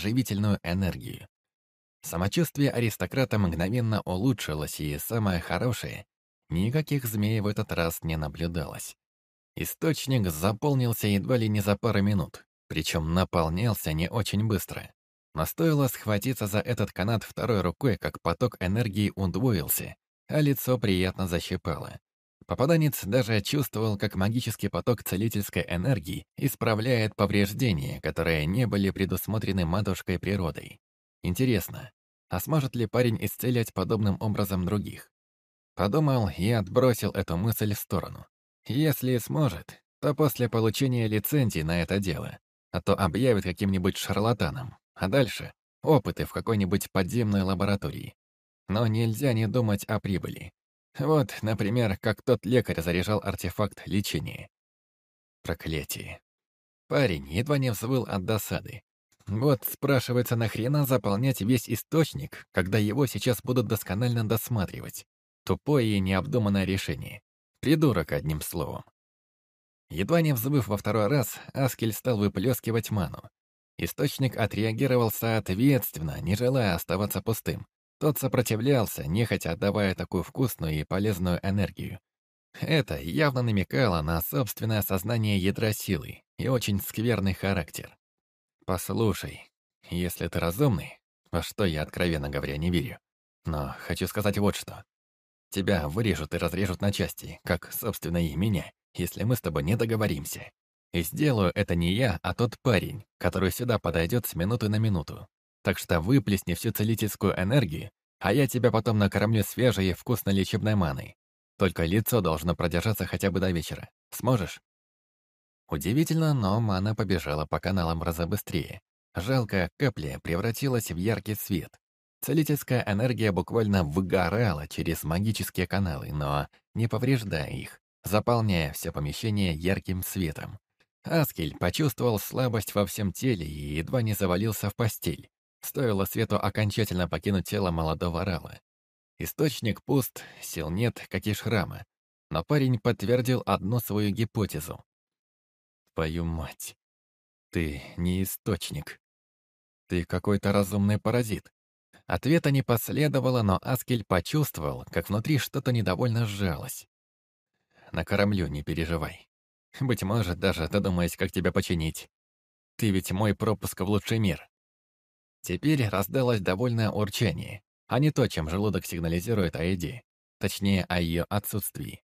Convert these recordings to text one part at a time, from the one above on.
живительную энергию. Самочувствие аристократа мгновенно улучшилось, и самое хорошее — никаких змей в этот раз не наблюдалось. Источник заполнился едва ли не за пару минут, причем наполнялся не очень быстро. Но стоило схватиться за этот канат второй рукой, как поток энергии удвоился, а лицо приятно защипало. Попаданец даже чувствовал, как магический поток целительской энергии исправляет повреждения, которые не были предусмотрены матушкой природой. Интересно, а сможет ли парень исцелять подобным образом других? Подумал и отбросил эту мысль в сторону. Если сможет, то после получения лицензии на это дело, а то объявит каким-нибудь шарлатаном, а дальше — опыты в какой-нибудь подземной лаборатории. Но нельзя не думать о прибыли. Вот, например, как тот лекарь заряжал артефакт лечения. Проклятие. Парень едва не взвыл от досады. Вот, спрашивается, нахрена заполнять весь источник, когда его сейчас будут досконально досматривать? Тупое и необдуманное решение. Придурок, одним словом. Едва не взвыв во второй раз, Аскель стал выплескивать ману. Источник отреагировал соответственно, не желая оставаться пустым. Тот сопротивлялся, нехотя отдавая такую вкусную и полезную энергию. Это явно намекало на собственное сознание ядра силы и очень скверный характер. Послушай, если ты разумный, во что я, откровенно говоря, не верю, но хочу сказать вот что. Тебя вырежут и разрежут на части, как, собственно, и меня, если мы с тобой не договоримся. И сделаю это не я, а тот парень, который сюда подойдет с минуты на минуту. Так что выплесни всю целительскую энергию, а я тебя потом накормлю свежей и вкусной лечебной маной. Только лицо должно продержаться хотя бы до вечера. Сможешь?» Удивительно, но мана побежала по каналам раза быстрее. Жалкая капля превратилась в яркий свет. Целительская энергия буквально выгорала через магические каналы, но не повреждая их, заполняя все помещение ярким светом. Аскель почувствовал слабость во всем теле и едва не завалился в постель. Стоило свету окончательно покинуть тело молодого Рала. Источник пуст, сил нет, как и шрама. Но парень подтвердил одну свою гипотезу. «Твою мать! Ты не источник. Ты какой-то разумный паразит». Ответа не последовало, но Аскель почувствовал, как внутри что-то недовольно сжалось. «Накормлю, не переживай. Быть может, даже додумаюсь, как тебя починить. Ты ведь мой пропуск в лучший мир. Теперь раздалось довольное урчание, а не то, чем желудок сигнализирует о еде, точнее, о ее отсутствии.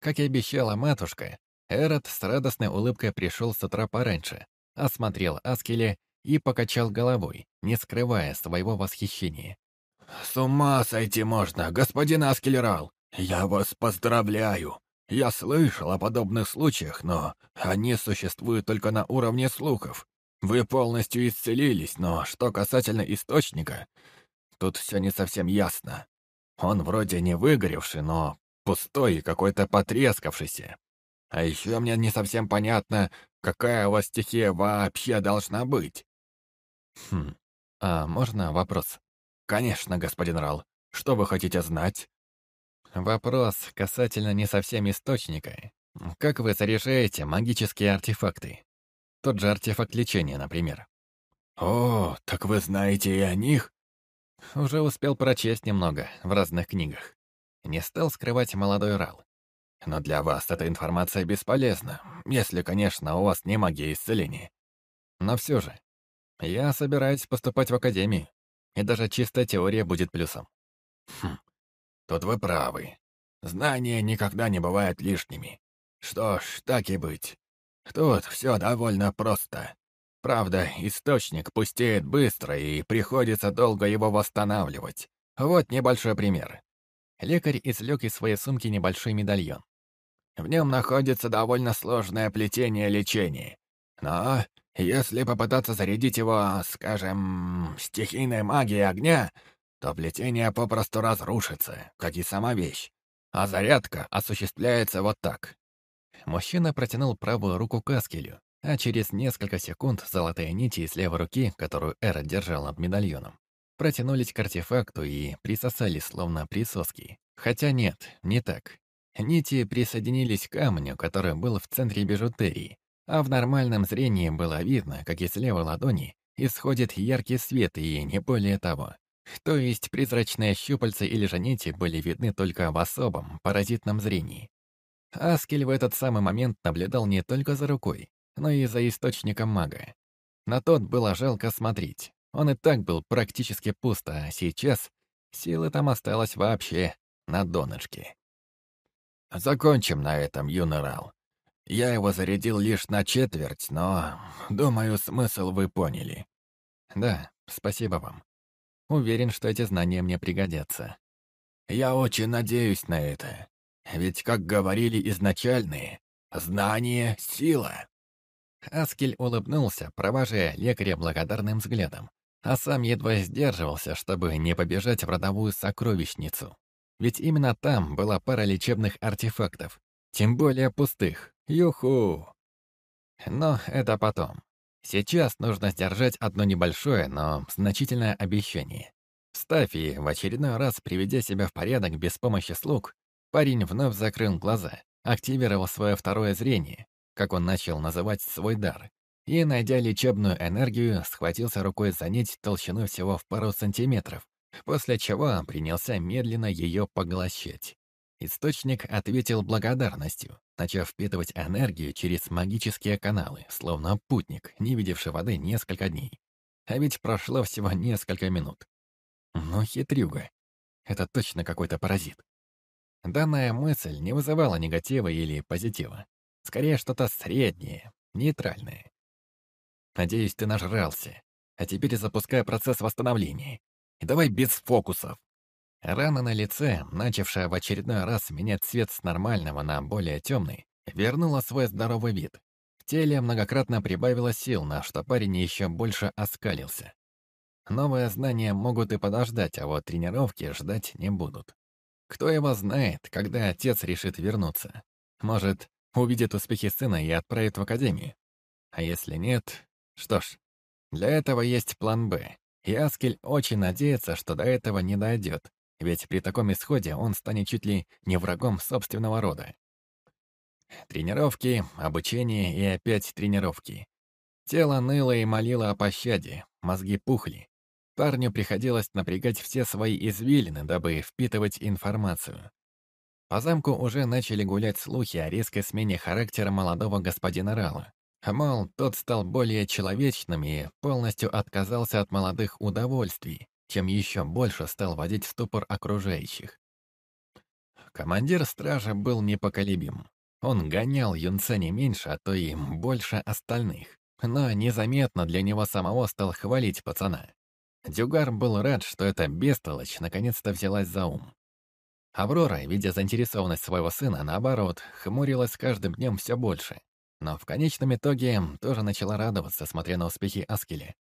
Как и обещала матушка, Эрот с радостной улыбкой пришел с утра пораньше, осмотрел Аскеля и покачал головой, не скрывая своего восхищения. «С ума сойти можно, господин Аскелерал! Я вас поздравляю! Я слышал о подобных случаях, но они существуют только на уровне слухов. Вы полностью исцелились, но что касательно источника, тут все не совсем ясно. Он вроде не выгоревший, но пустой и какой-то потрескавшийся. А еще мне не совсем понятно, какая у вас стихия вообще должна быть. Хм, а можно вопрос? Конечно, господин Рал. Что вы хотите знать? Вопрос касательно не совсем источника. Как вы заряжаете магические артефакты? Тот же артефакт лечения, например. «О, так вы знаете и о них?» Уже успел прочесть немного в разных книгах. Не стал скрывать молодой Рал. Но для вас эта информация бесполезна, если, конечно, у вас не магия исцеления. Но все же, я собираюсь поступать в академию, и даже чистая теория будет плюсом. Хм, тут вы правы. Знания никогда не бывают лишними. Что ж, так и быть. Тут все довольно просто. Правда, источник пустеет быстро, и приходится долго его восстанавливать. Вот небольшой пример. Лекарь извлек из своей сумки небольшой медальон. В нем находится довольно сложное плетение лечения. Но если попытаться зарядить его, скажем, стихийной магией огня, то плетение попросту разрушится, как и сама вещь. А зарядка осуществляется вот так. Мужчина протянул правую руку к Аскелю, а через несколько секунд золотые нити из левой руки, которую Эра держал над медальоном, протянулись к артефакту и присосались словно присоски. Хотя нет, не так. Нити присоединились к камню, который был в центре бижутерии, а в нормальном зрении было видно, как из левой ладони исходит яркий свет и не более того. То есть призрачные щупальца или же нити были видны только в особом, паразитном зрении. Аскель в этот самый момент наблюдал не только за рукой, но и за источником мага. На тот было жалко смотреть. Он и так был практически пуст, а сейчас силы там осталось вообще на донышке. «Закончим на этом, юнорал. Я его зарядил лишь на четверть, но, думаю, смысл вы поняли». «Да, спасибо вам. Уверен, что эти знания мне пригодятся». «Я очень надеюсь на это. Ведь, как говорили изначальные, знание — сила». Аскель улыбнулся, провожая лекаря благодарным взглядом, а сам едва сдерживался, чтобы не побежать в родовую сокровищницу. Ведь именно там была пара лечебных артефактов, тем более пустых. Юху! Но это потом. Сейчас нужно сдержать одно небольшое, но значительное обещание. Встав и в очередной раз приведя себя в порядок без помощи слуг, парень вновь закрыл глаза, активировал свое второе зрение, как он начал называть свой дар, и, найдя лечебную энергию, схватился рукой за нить толщиной всего в пару сантиметров, после чего принялся медленно ее поглощать. Источник ответил благодарностью, начав впитывать энергию через магические каналы, словно путник, не видевший воды несколько дней. А ведь прошло всего несколько минут. Ну, хитрюга. Это точно какой-то паразит. Данная мысль не вызывала негатива или позитива. Скорее, что-то среднее, нейтральное. Надеюсь, ты нажрался. А теперь запускай процесс восстановления. И давай без фокусов. Рана на лице, начавшая в очередной раз менять цвет с нормального на более темный, вернула свой здоровый вид. В теле многократно прибавило сил, на что парень еще больше оскалился. Новые знания могут и подождать, а вот тренировки ждать не будут. Кто его знает, когда отец решит вернуться? Может, увидит успехи сына и отправит в академию? А если нет, что ж, для этого есть план «Б», и Аскель очень надеется, что до этого не дойдет, ведь при таком исходе он станет чуть ли не врагом собственного рода. Тренировки, обучение и опять тренировки. Тело ныло и молило о пощаде, мозги пухли. Парню приходилось напрягать все свои извилины, дабы впитывать информацию. По замку уже начали гулять слухи о резкой смене характера молодого господина Рала. Мол, тот стал более человечным и полностью отказался от молодых удовольствий, чем еще больше стал водить в ступор окружающих. Командир стража был непоколебим. Он гонял юнца не меньше, а то и больше остальных. Но незаметно для него самого стал хвалить пацана. Дюгар был рад, что эта бестолочь наконец-то взялась за ум. Аврора, видя заинтересованность своего сына, наоборот, хмурилась каждым днем все больше. Но в конечном итоге тоже начала радоваться, смотря на успехи Аскеля.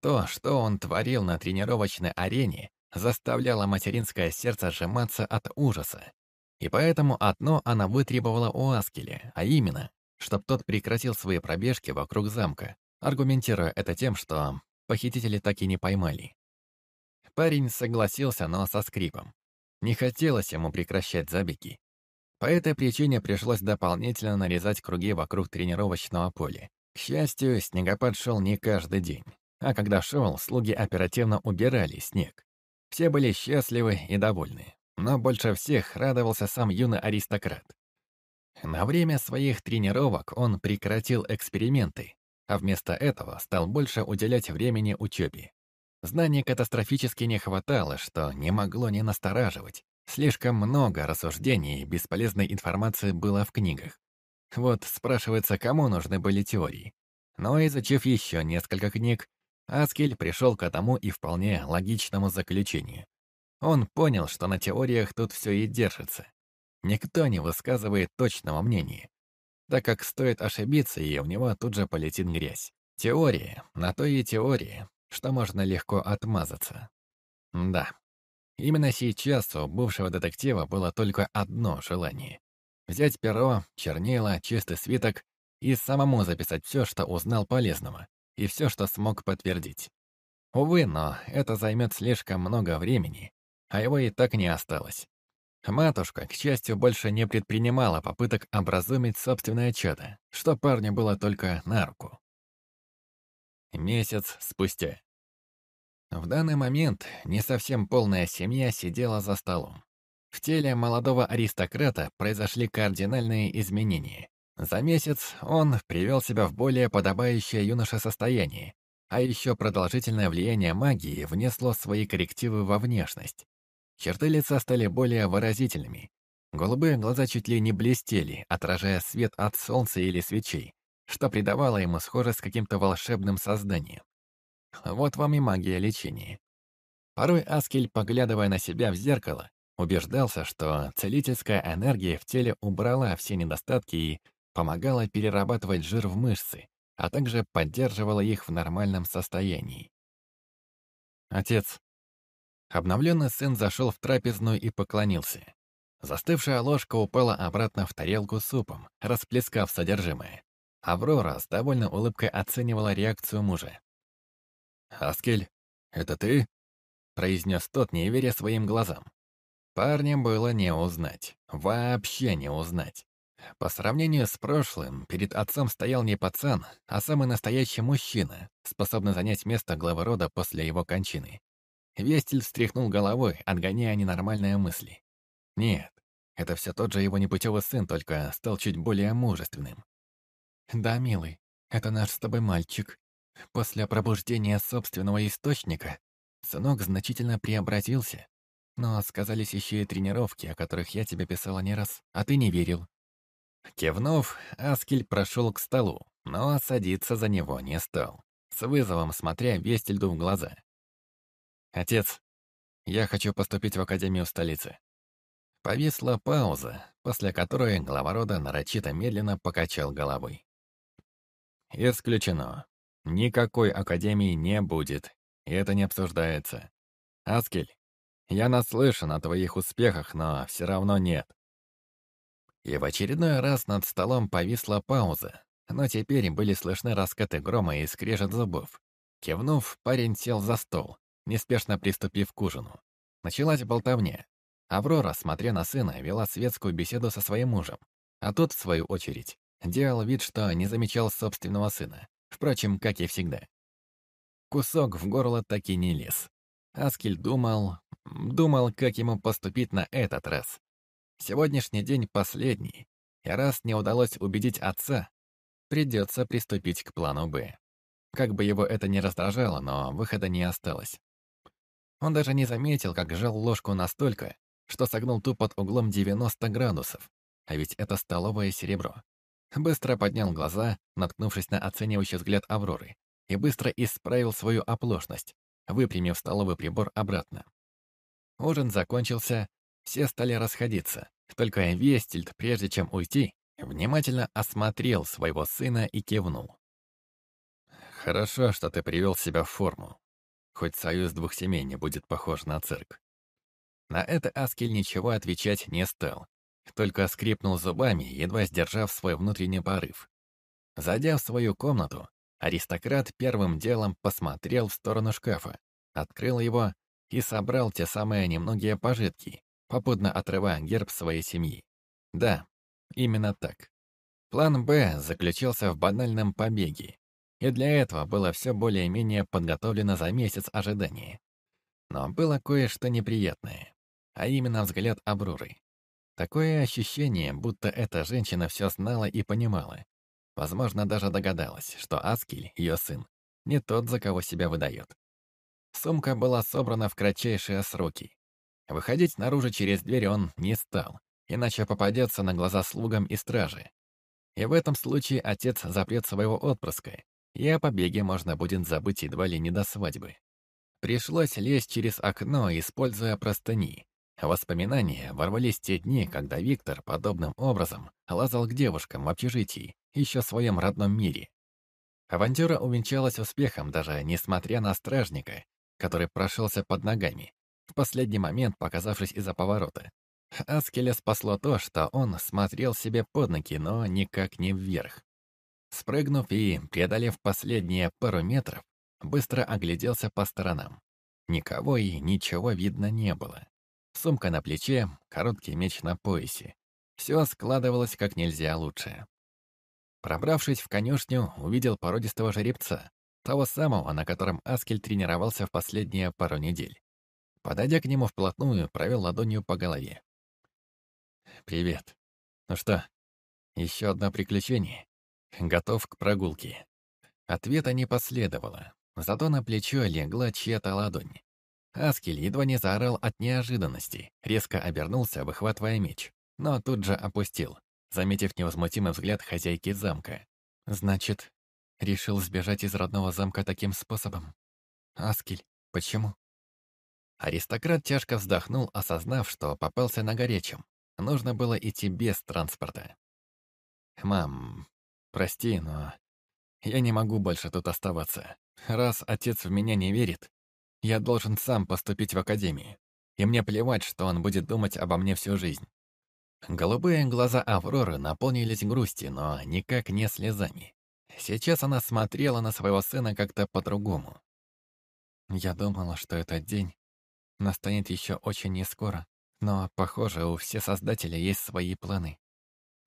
То, что он творил на тренировочной арене, заставляло материнское сердце сжиматься от ужаса. И поэтому одно она вытребовала у Аскеля, а именно, чтобы тот прекратил свои пробежки вокруг замка, аргументируя это тем, что похитители так и не поймали. Парень согласился, но со скрипом. Не хотелось ему прекращать забеги. По этой причине пришлось дополнительно нарезать круги вокруг тренировочного поля. К счастью, снегопад шел не каждый день. А когда шел, слуги оперативно убирали снег. Все были счастливы и довольны. Но больше всех радовался сам юный аристократ. На время своих тренировок он прекратил эксперименты, а вместо этого стал больше уделять времени учебе. Знаний катастрофически не хватало, что не могло не настораживать. Слишком много рассуждений и бесполезной информации было в книгах. Вот спрашивается, кому нужны были теории. Но изучив еще несколько книг, Аскель пришел к одному и вполне логичному заключению. Он понял, что на теориях тут все и держится. Никто не высказывает точного мнения, так как стоит ошибиться, и у него тут же полетит грязь. Теория, на то и теория, что можно легко отмазаться. Да, именно сейчас у бывшего детектива было только одно желание — взять перо, чернила, чистый свиток и самому записать все, что узнал полезного, и все, что смог подтвердить. Увы, но это займет слишком много времени, а его и так не осталось. Матушка, к счастью, больше не предпринимала попыток образумить собственное чадо, что парню было только на руку. Месяц спустя. В данный момент не совсем полная семья сидела за столом. В теле молодого аристократа произошли кардинальные изменения. За месяц он привел себя в более подобающее юноше состояние, а еще продолжительное влияние магии внесло свои коррективы во внешность. Черты лица стали более выразительными. Голубые глаза чуть ли не блестели, отражая свет от солнца или свечей, что придавало ему схожесть с каким-то волшебным созданием. Вот вам и магия лечения. Порой Аскель, поглядывая на себя в зеркало, убеждался, что целительская энергия в теле убрала все недостатки и помогала перерабатывать жир в мышцы, а также поддерживала их в нормальном состоянии. Отец. Обновленный сын зашел в трапезную и поклонился. Застывшая ложка упала обратно в тарелку с супом, расплескав содержимое. Аврора с довольной улыбкой оценивала реакцию мужа. «Аскель, это ты?» — произнес тот, не веря своим глазам. Парня было не узнать, вообще не узнать. По сравнению с прошлым, перед отцом стоял не пацан, а самый настоящий мужчина, способный занять место главы рода после его кончины. Вестель встряхнул головой, отгоняя ненормальные мысли. Нет, это все тот же его непутевый сын, только стал чуть более мужественным. «Да, милый, это наш с тобой мальчик. После пробуждения собственного источника сынок значительно преобразился. Но сказались еще и тренировки, о которых я тебе писала не раз, а ты не верил. Кивнув, Аскель прошел к столу, но садиться за него не стал, с вызовом смотря Вестельду в глаза. «Отец, я хочу поступить в Академию столицы». Повисла пауза, после которой глава рода нарочито медленно покачал головой. «Исключено. Никакой Академии не будет, и это не обсуждается. Аскель, я наслышан о твоих успехах, но все равно нет. И в очередной раз над столом повисла пауза, но теперь были слышны раскаты грома и скрежет зубов. Кивнув, парень сел за стол, неспешно приступив к ужину. Началась болтовня. Аврора, смотря на сына, вела светскую беседу со своим мужем, а тот, в свою очередь, делал вид, что не замечал собственного сына, впрочем, как и всегда. Кусок в горло так и не лез. Аскель думал, думал, как ему поступить на этот раз. Сегодняшний день последний, и раз не удалось убедить отца, придется приступить к плану «Б». Как бы его это ни раздражало, но выхода не осталось. Он даже не заметил, как сжал ложку настолько, что согнул ту под углом 90 градусов, а ведь это столовое серебро. Быстро поднял глаза, наткнувшись на оценивающий взгляд Авроры, и быстро исправил свою оплошность, выпрямив столовый прибор обратно. Ужин закончился, все стали расходиться. Только Вестельд, прежде чем уйти, внимательно осмотрел своего сына и кивнул. «Хорошо, что ты привел себя в форму. Хоть союз двух семей не будет похож на цирк». На это Аскель ничего отвечать не стал, только скрипнул зубами, едва сдержав свой внутренний порыв. Зайдя в свою комнату, аристократ первым делом посмотрел в сторону шкафа, открыл его и собрал те самые немногие пожитки, попутно отрывая герб своей семьи. Да, именно так. План «Б» заключался в банальном побеге, и для этого было все более-менее подготовлено за месяц ожидания. Но было кое-что неприятное, а именно взгляд Абруры. Такое ощущение, будто эта женщина все знала и понимала. Возможно, даже догадалась, что Аскель, ее сын, не тот, за кого себя выдает. Сумка была собрана в кратчайшие сроки, Выходить наружу через дверь он не стал, иначе попадется на глаза слугам и страже. И в этом случае отец запрет своего отпрыска, и о побеге можно будет забыть едва ли не до свадьбы. Пришлось лезть через окно, используя простыни. Воспоминания ворвались те дни, когда Виктор подобным образом лазал к девушкам в общежитии, еще в своем родном мире. Авантюра увенчалась успехом, даже несмотря на стражника, который прошелся под ногами, в последний момент показавшись из-за поворота. Аскеля спасло то, что он смотрел себе под ноги, но никак не вверх. Спрыгнув и преодолев последние пару метров, быстро огляделся по сторонам. Никого и ничего видно не было. Сумка на плече, короткий меч на поясе. Все складывалось как нельзя лучше. Пробравшись в конюшню, увидел породистого жеребца, Того самого, на котором Аскель тренировался в последние пару недель. Подойдя к нему вплотную, провел ладонью по голове. «Привет. Ну что, еще одно приключение? Готов к прогулке?» Ответа не последовало, зато на плечо легла чья-то ладонь. Аскель едва не заорал от неожиданности, резко обернулся, выхватывая меч, но тут же опустил, заметив невозмутимый взгляд хозяйки замка. «Значит, решил сбежать из родного замка таким способом? Аскель, почему?» Аристократ тяжко вздохнул, осознав, что попался на горячем. Нужно было идти без транспорта. «Мам, прости, но я не могу больше тут оставаться. Раз отец в меня не верит, я должен сам поступить в академию. И мне плевать, что он будет думать обо мне всю жизнь». Голубые глаза Авроры наполнились грустью, но никак не слезами. Сейчас она смотрела на своего сына как-то по-другому. Я думала, что этот день настанет еще очень нескоро, но, похоже, у все создателя есть свои планы.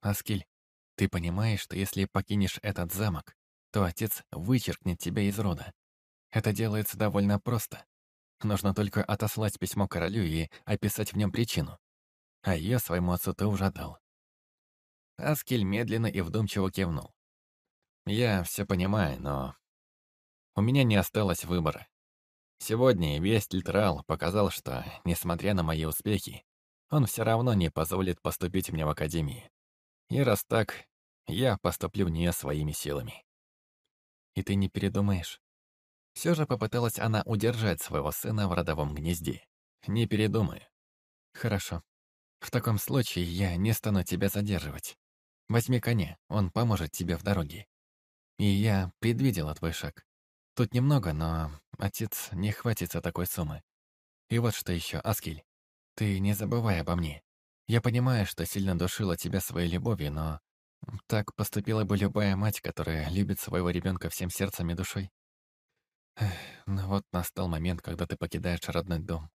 Аскиль, ты понимаешь, что если покинешь этот замок, то отец вычеркнет тебя из рода. Это делается довольно просто. Нужно только отослать письмо королю и описать в нем причину. А ее своему отцу ты уже дал. Аскель медленно и вдумчиво кивнул. Я все понимаю, но... У меня не осталось выбора. Сегодня весь Литрал показал, что, несмотря на мои успехи, он все равно не позволит поступить мне в академии. И раз так, я поступлю не своими силами. И ты не передумаешь? Все же попыталась она удержать своего сына в родовом гнезде. Не передумаю. Хорошо. В таком случае я не стану тебя задерживать. Возьми коня, он поможет тебе в дороге. И я предвидела твой шаг. Тут немного, но отец не хватится такой суммы. И вот что еще, Аскель. Ты не забывай обо мне. Я понимаю, что сильно душила тебя своей любовью, но так поступила бы любая мать, которая любит своего ребенка всем сердцем и душой. Но вот настал момент, когда ты покидаешь родной дом.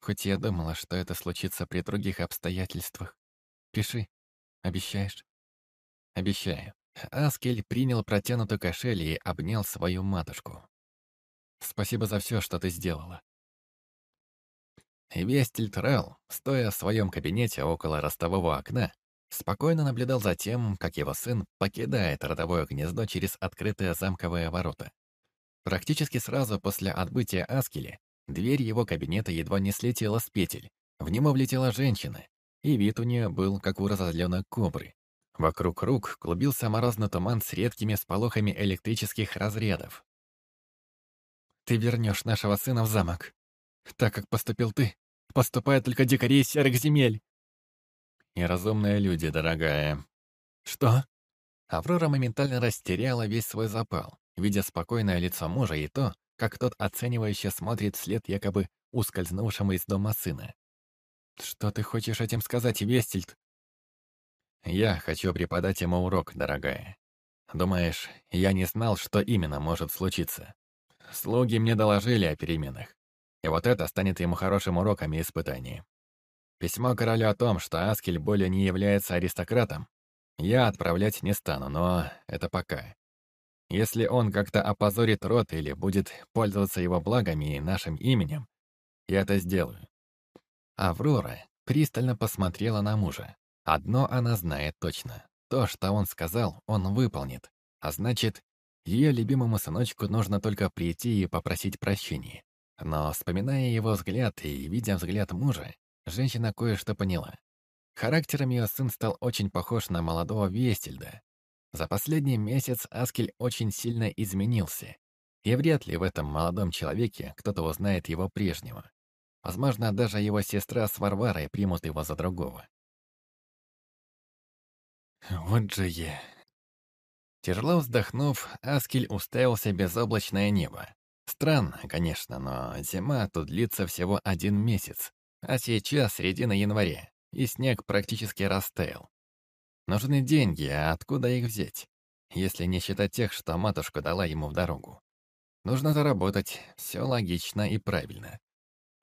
Хоть я думала, что это случится при других обстоятельствах. Пиши. Обещаешь? Обещаю. Аскель принял протянутый кошель и обнял свою матушку. «Спасибо за все, что ты сделала». Вестель Трелл, стоя в своем кабинете около ростового окна, спокойно наблюдал за тем, как его сын покидает родовое гнездо через открытые замковые ворота. Практически сразу после отбытия Аскеля дверь его кабинета едва не слетела с петель. В него влетела женщина, и вид у нее был, как у разозленной кобры. Вокруг рук клубился морозный туман с редкими сполохами электрических разрядов. «Ты вернешь нашего сына в замок. Так как поступил ты, поступают только дикари из серых земель». «Неразумные люди, дорогая». «Что?» Аврора моментально растеряла весь свой запал, видя спокойное лицо мужа и то, как тот оценивающе смотрит вслед якобы ускользнувшему из дома сына. «Что ты хочешь этим сказать, Вестельд?» Я хочу преподать ему урок, дорогая. Думаешь, я не знал, что именно может случиться? Слуги мне доложили о переменах. И вот это станет ему хорошим уроком и испытанием. Письмо королю о том, что Аскель более не является аристократом, я отправлять не стану, но это пока. Если он как-то опозорит род или будет пользоваться его благами и нашим именем, я это сделаю. Аврора пристально посмотрела на мужа. Одно она знает точно. То, что он сказал, он выполнит. А значит, ее любимому сыночку нужно только прийти и попросить прощения. Но, вспоминая его взгляд и видя взгляд мужа, женщина кое-что поняла. Характером ее сын стал очень похож на молодого Вестельда. За последний месяц Аскель очень сильно изменился. И вряд ли в этом молодом человеке кто-то узнает его прежнего. Возможно, даже его сестра с Варварой примут его за другого. Вот же я. Тяжело вздохнув, Аскель уставился безоблачное небо. Странно, конечно, но зима тут длится всего один месяц, а сейчас середина января, и снег практически растаял. Нужны деньги, а откуда их взять, если не считать тех, что матушка дала ему в дорогу? Нужно заработать, все логично и правильно.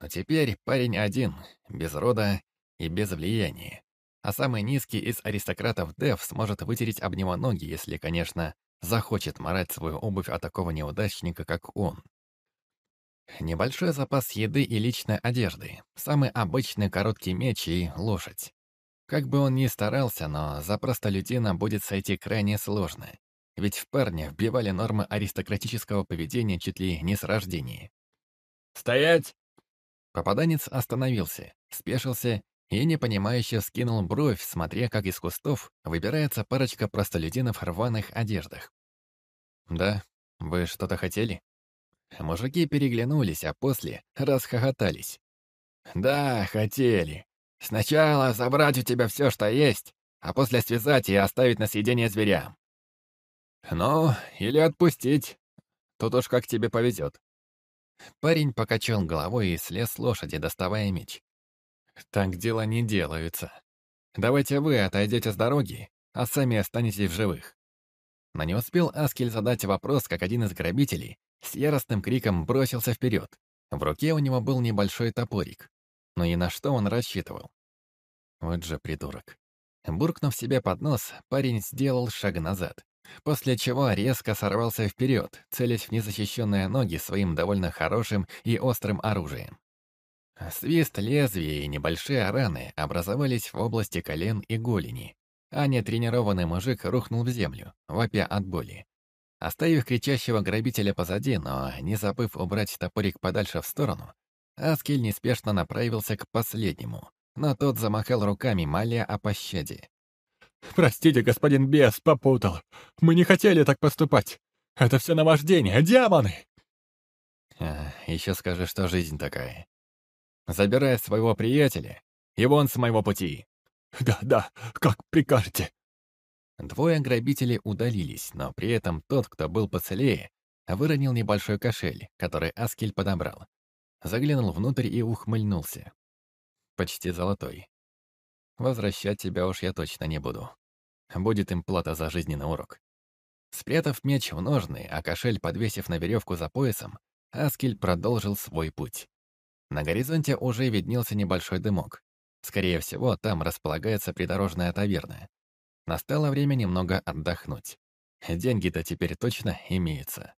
Но теперь парень один, без рода и без влияния а самый низкий из аристократов Дев сможет вытереть об него ноги, если, конечно, захочет морать свою обувь от такого неудачника, как он. Небольшой запас еды и личной одежды, самый обычный короткий меч и лошадь. Как бы он ни старался, но за простолюдина будет сойти крайне сложно. Ведь в парня вбивали нормы аристократического поведения чуть ли не с рождения. «Стоять!» Попаданец остановился, спешился и непонимающе скинул бровь, смотря как из кустов выбирается парочка простолюдинов в рваных одеждах. «Да, вы что-то хотели?» Мужики переглянулись, а после расхохотались. «Да, хотели. Сначала забрать у тебя все, что есть, а после связать и оставить на съедение зверям. Ну, или отпустить. Тут уж как тебе повезет». Парень покачал головой и слез с лошади, доставая меч. «Так дела не делаются. Давайте вы отойдете с дороги, а сами останетесь в живых». Но не успел Аскель задать вопрос, как один из грабителей с яростным криком бросился вперед. В руке у него был небольшой топорик. Но и на что он рассчитывал? Вот же придурок. Буркнув себе под нос, парень сделал шаг назад, после чего резко сорвался вперед, целясь в незащищенные ноги своим довольно хорошим и острым оружием. Свист лезвия и небольшие раны образовались в области колен и голени, а нетренированный мужик рухнул в землю, вопя от боли. Оставив кричащего грабителя позади, но не забыв убрать топорик подальше в сторону, Аскель неспешно направился к последнему, но тот замахал руками, моля о пощаде. «Простите, господин бес, попутал. Мы не хотели так поступать. Это все наваждение, демоны!» а, «Еще скажи, что жизнь такая. Забирай своего приятеля, и вон с моего пути». «Да, да, как прикажете». Двое грабителей удалились, но при этом тот, кто был поцелее, выронил небольшой кошель, который Аскель подобрал. Заглянул внутрь и ухмыльнулся. Почти золотой. Возвращать тебя уж я точно не буду. Будет им плата за жизненный урок. Спрятав меч в ножны, а кошель подвесив на веревку за поясом, Аскель продолжил свой путь. На горизонте уже виднелся небольшой дымок. Скорее всего, там располагается придорожная таверна. Настало время немного отдохнуть. Деньги-то теперь точно имеются.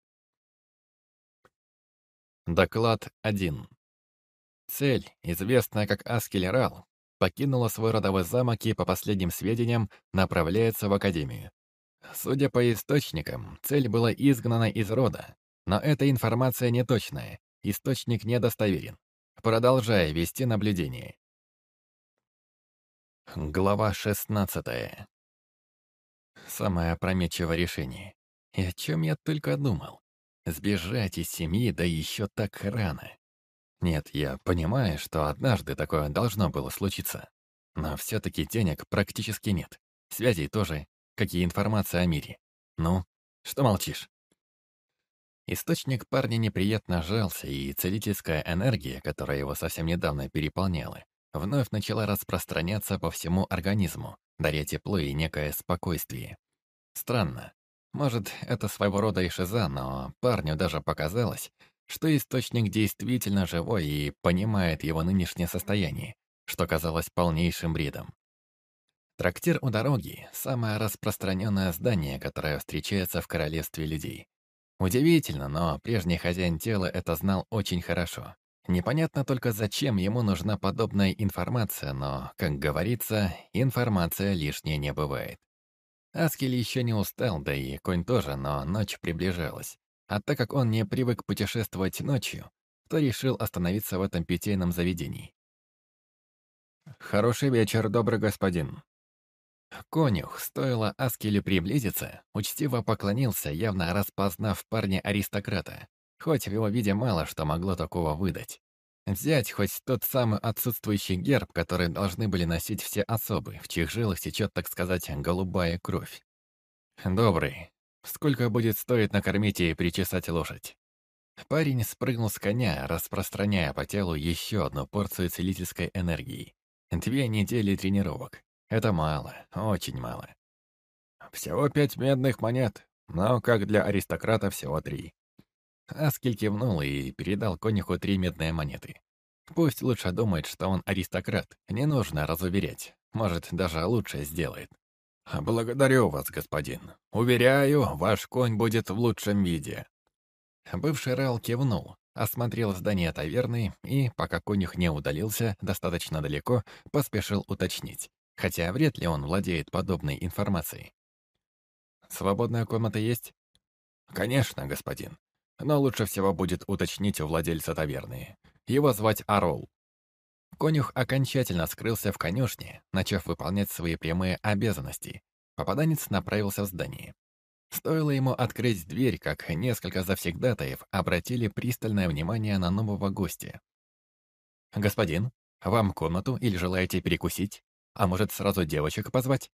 Доклад 1. Цель, известная как Аскелерал, покинула свой родовой замок и, по последним сведениям, направляется в Академию. Судя по источникам, цель была изгнана из рода, но эта информация неточная, источник недостоверен. Продолжая вести наблюдение. Глава 16. Самое опрометчивое решение. И о чем я только думал. Сбежать из семьи, да еще так рано. Нет, я понимаю, что однажды такое должно было случиться. Но все-таки денег практически нет. Связей тоже, как и информация о мире. Ну, что молчишь? Источник парня неприятно жался, и целительская энергия, которая его совсем недавно переполняла, вновь начала распространяться по всему организму, даря тепло и некое спокойствие. Странно. Может, это своего рода и шиза, но парню даже показалось, что источник действительно живой и понимает его нынешнее состояние, что казалось полнейшим бредом. Трактир у дороги — самое распространенное здание, которое встречается в королевстве людей. Удивительно, но прежний хозяин тела это знал очень хорошо. Непонятно только, зачем ему нужна подобная информация, но, как говорится, информация лишняя не бывает. Аскель еще не устал, да и конь тоже, но ночь приближалась. А так как он не привык путешествовать ночью, то решил остановиться в этом питейном заведении. «Хороший вечер, добрый господин». Конюх, стоило Аскелю приблизиться, учтиво поклонился, явно распознав парня-аристократа, хоть в его виде мало что могло такого выдать. Взять хоть тот самый отсутствующий герб, который должны были носить все особы, в чьих жилах течет, так сказать, голубая кровь. «Добрый. Сколько будет стоить накормить и причесать лошадь?» Парень спрыгнул с коня, распространяя по телу еще одну порцию целительской энергии. Две недели тренировок. Это мало, очень мало. Всего пять медных монет, но как для аристократа всего три. Аскель кивнул и передал конюху три медные монеты. Пусть лучше думает, что он аристократ, не нужно разуверять. Может, даже лучше сделает. «Благодарю вас, господин. Уверяю, ваш конь будет в лучшем виде». Бывший Рал кивнул, осмотрел здание таверны и, пока конюх не удалился достаточно далеко, поспешил уточнить, хотя вряд ли он владеет подобной информацией. «Свободная комната есть?» «Конечно, господин. Но лучше всего будет уточнить у владельца таверны. Его звать Арол». Конюх окончательно скрылся в конюшне, начав выполнять свои прямые обязанности. Попаданец направился в здание. Стоило ему открыть дверь, как несколько завсегдатаев обратили пристальное внимание на нового гостя. «Господин, вам комнату или желаете перекусить? А может, сразу девочек позвать?»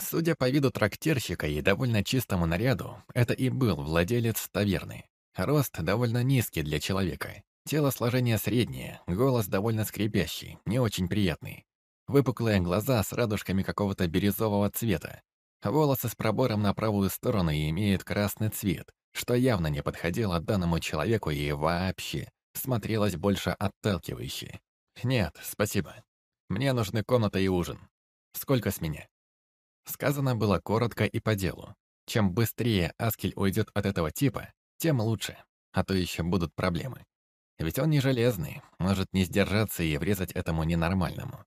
Судя по виду трактирщика и довольно чистому наряду, это и был владелец таверны. Рост довольно низкий для человека. Телосложение среднее, голос довольно скрипящий, не очень приятный. Выпуклые глаза с радужками какого-то бирюзового цвета. Волосы с пробором на правую сторону имеют красный цвет, что явно не подходило данному человеку и вообще смотрелось больше отталкивающе. «Нет, спасибо. Мне нужны комната и ужин. Сколько с меня?» Сказано было коротко и по делу. Чем быстрее Аскель уйдет от этого типа, тем лучше, а то еще будут проблемы. Ведь он не железный, может не сдержаться и врезать этому ненормальному.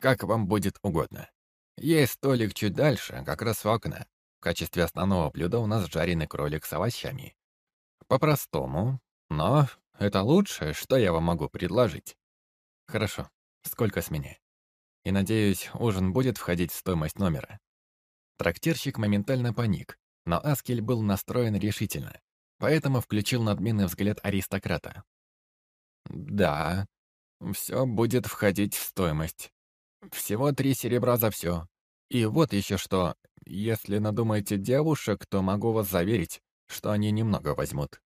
Как вам будет угодно. Есть столик чуть дальше, как раз в окна. В качестве основного блюда у нас жареный кролик с овощами. По-простому, но это лучшее, что я вам могу предложить. Хорошо. Сколько с меня? И, надеюсь, ужин будет входить в стоимость номера. Трактирщик моментально паник, но Аскель был настроен решительно, поэтому включил надменный взгляд аристократа. «Да, все будет входить в стоимость. Всего три серебра за все. И вот еще что, если надумаете девушек, то могу вас заверить, что они немного возьмут».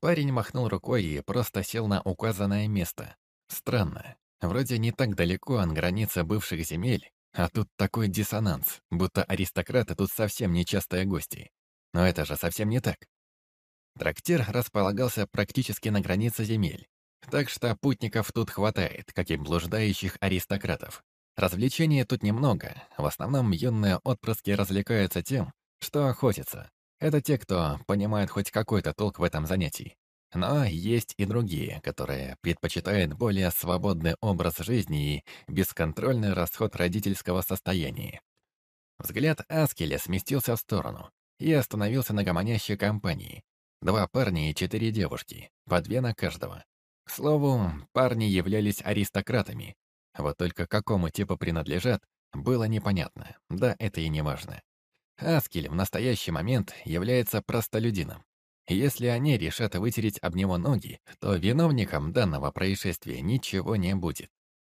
Парень махнул рукой и просто сел на указанное место. Странно. Вроде не так далеко от границы бывших земель, а тут такой диссонанс, будто аристократы тут совсем нечастые гости. Но это же совсем не так. Трактир располагался практически на границе земель, так что путников тут хватает, как и блуждающих аристократов. Развлечений тут немного, в основном юные отпрыски развлекаются тем, что охотятся. Это те, кто понимает хоть какой-то толк в этом занятии. Но есть и другие, которые предпочитают более свободный образ жизни и бесконтрольный расход родительского состояния. Взгляд Аскеля сместился в сторону и остановился на гомонящей компании. Два парня и четыре девушки, по две на каждого. К слову, парни являлись аристократами. Вот только какому типу принадлежат, было непонятно, да это и не важно. Аскель в настоящий момент является простолюдином. Если они решат вытереть об него ноги, то виновником данного происшествия ничего не будет.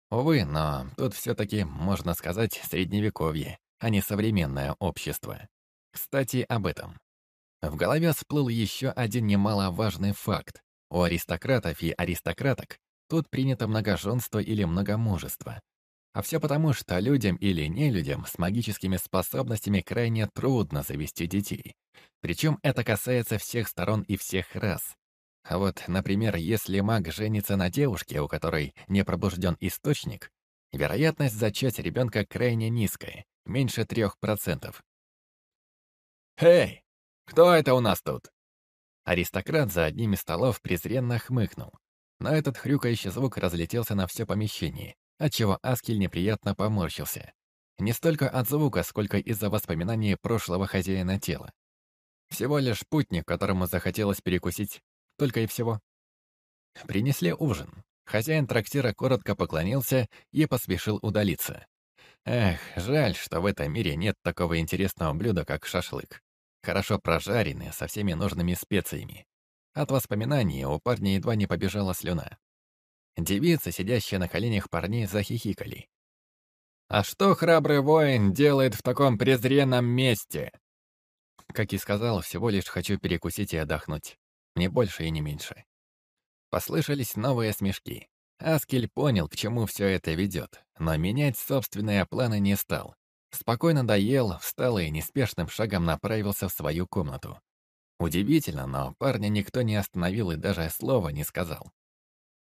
Увы, но тут все-таки, можно сказать, средневековье, а не современное общество. Кстати, об этом. В голове всплыл еще один немаловажный факт. У аристократов и аристократок тут принято многоженство или многомужество. А все потому, что людям или нелюдям с магическими способностями крайне трудно завести детей. Причем это касается всех сторон и всех рас. А вот, например, если маг женится на девушке, у которой не пробужден источник, вероятность зачать ребенка крайне низкая, меньше трех процентов. «Эй, кто это у нас тут?» Аристократ за одним из столов презренно хмыкнул. Но этот хрюкающий звук разлетелся на все помещение, отчего Аскель неприятно поморщился. Не столько от звука, сколько из-за воспоминаний прошлого хозяина тела. Всего лишь путник, которому захотелось перекусить, только и всего. Принесли ужин. Хозяин трактира коротко поклонился и поспешил удалиться. Эх, жаль, что в этом мире нет такого интересного блюда, как шашлык. Хорошо прожаренный, со всеми нужными специями. От воспоминаний у парня едва не побежала слюна. Девицы, сидящие на коленях парней, захихикали. «А что храбрый воин делает в таком презренном месте?» Как и сказал, всего лишь хочу перекусить и отдохнуть. Не больше и не меньше. Послышались новые смешки. Аскель понял, к чему все это ведет, но менять собственные планы не стал. Спокойно доел, встал и неспешным шагом направился в свою комнату. Удивительно, но парня никто не остановил и даже слова не сказал.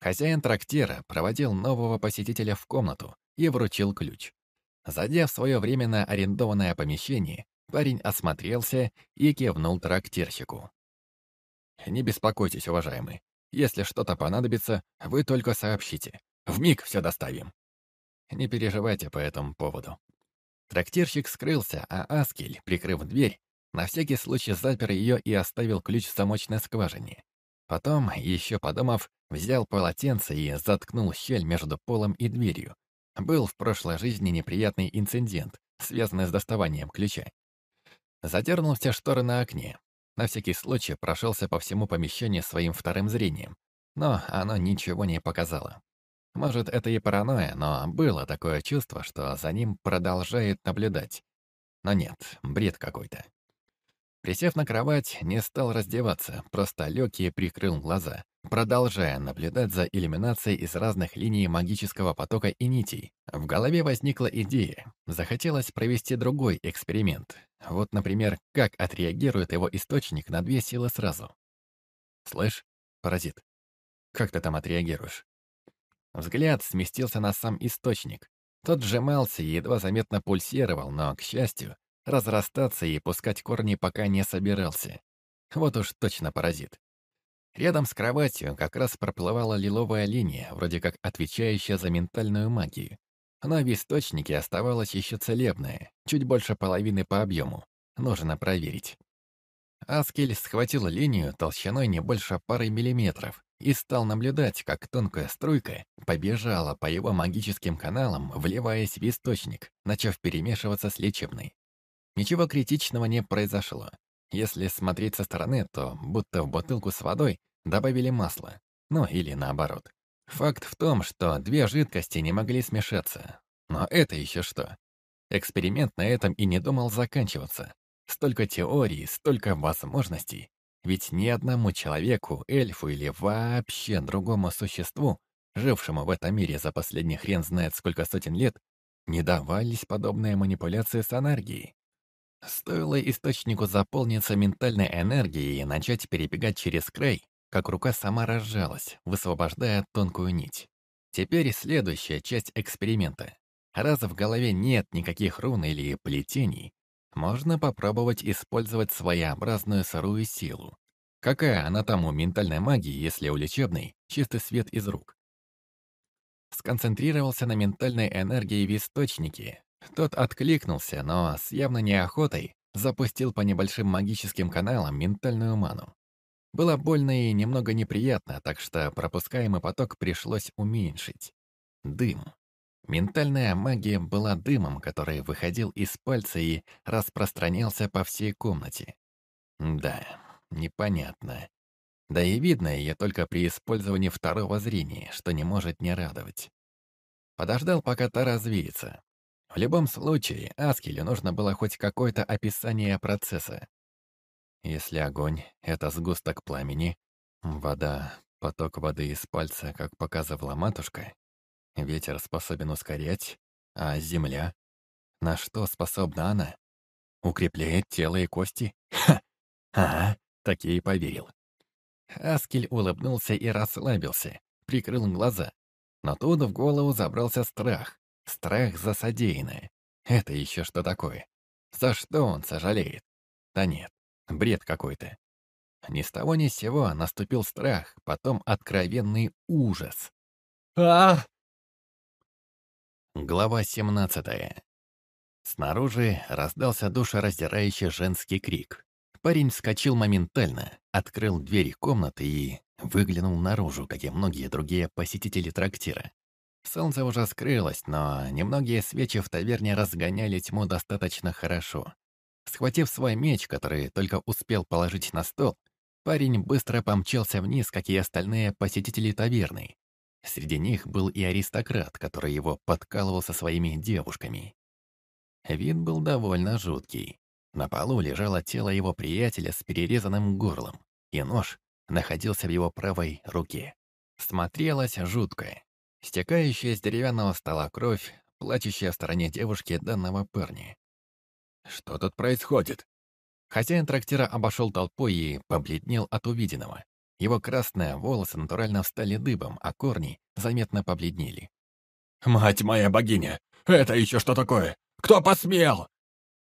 Хозяин трактира проводил нового посетителя в комнату и вручил ключ. Зайдя в свое временно арендованное помещение, парень осмотрелся и кивнул трактирщику. «Не беспокойтесь, уважаемый. Если что-то понадобится, вы только сообщите. Вмиг все доставим». Не переживайте по этому поводу. Трактирщик скрылся, а Аскель, прикрыв дверь, на всякий случай запер ее и оставил ключ в замочной скважине. Потом, еще подумав, взял полотенце и заткнул щель между полом и дверью. Был в прошлой жизни неприятный инцидент, связанный с доставанием ключа. Задернул все шторы на окне. На всякий случай прошелся по всему помещению своим вторым зрением, но оно ничего не показало. Может, это и паранойя, но было такое чувство, что за ним продолжает наблюдать. Но нет, бред какой-то. Присев на кровать, не стал раздеваться, просто лег и прикрыл глаза, продолжая наблюдать за иллюминацией из разных линий магического потока и нитей. В голове возникла идея. Захотелось провести другой эксперимент. Вот, например, как отреагирует его источник на две силы сразу. «Слышь, паразит, как ты там отреагируешь?» Взгляд сместился на сам источник. Тот сжимался и едва заметно пульсировал, но, к счастью, Разрастаться и пускать корни пока не собирался. Вот уж точно паразит. Рядом с кроватью как раз проплывала лиловая линия, вроде как отвечающая за ментальную магию. Но в источнике оставалась еще целебная, чуть больше половины по объему. Нужно проверить. Аскель схватил линию толщиной не больше пары миллиметров и стал наблюдать, как тонкая струйка побежала по его магическим каналам, вливаясь в источник, начав перемешиваться с лечебной. Ничего критичного не произошло. Если смотреть со стороны, то будто в бутылку с водой добавили масло. Ну, или наоборот. Факт в том, что две жидкости не могли смешаться. Но это еще что? Эксперимент на этом и не думал заканчиваться. Столько теорий, столько возможностей. Ведь ни одному человеку, эльфу или вообще другому существу, жившему в этом мире за последний хрен знает сколько сотен лет, не давались подобные манипуляции с энергией. Стоило источнику заполниться ментальной энергией и начать перебегать через край, как рука сама разжалась, высвобождая тонкую нить. Теперь следующая часть эксперимента. Раз в голове нет никаких рун или плетений, можно попробовать использовать своеобразную сырую силу. Какая она там у ментальной магии, если у лечебной — чистый свет из рук? Сконцентрировался на ментальной энергии в источнике, тот откликнулся, но с явно неохотой запустил по небольшим магическим каналам ментальную ману. Было больно и немного неприятно, так что пропускаемый поток пришлось уменьшить. Дым. Ментальная магия была дымом, который выходил из пальца и распространялся по всей комнате. Да, непонятно. Да и видно ее только при использовании второго зрения, что не может не радовать. Подождал, пока та развеется, в любом случае, Аскелю нужно было хоть какое-то описание процесса. Если огонь — это сгусток пламени, вода — поток воды из пальца, как показывала матушка, ветер способен ускорять, а земля — на что способна она? Укрепляет тело и кости? Ха! Ага, так и поверил. Аскель улыбнулся и расслабился, прикрыл глаза. Но тут в голову забрался страх. Страх за содеянное. Это еще что такое? За что он сожалеет? Да нет, бред какой-то. Ни с того ни с сего наступил страх, потом откровенный ужас. а Глава 17. Снаружи раздался душераздирающий женский крик. Парень вскочил моментально, открыл двери комнаты и выглянул наружу, как и многие другие посетители трактира. Солнце уже скрылось, но немногие свечи в таверне разгоняли тьму достаточно хорошо. Схватив свой меч, который только успел положить на стол, парень быстро помчался вниз, как и остальные посетители таверны. Среди них был и аристократ, который его подкалывал со своими девушками. Вид был довольно жуткий. На полу лежало тело его приятеля с перерезанным горлом, и нож находился в его правой руке. Смотрелось жутко. Стекающая с деревянного стола кровь, плачущая в стороне девушки данного парня. «Что тут происходит?» Хозяин трактира обошел толпой и побледнел от увиденного. Его красные волосы натурально встали дыбом, а корни заметно побледнели. «Мать моя богиня! Это еще что такое? Кто посмел?»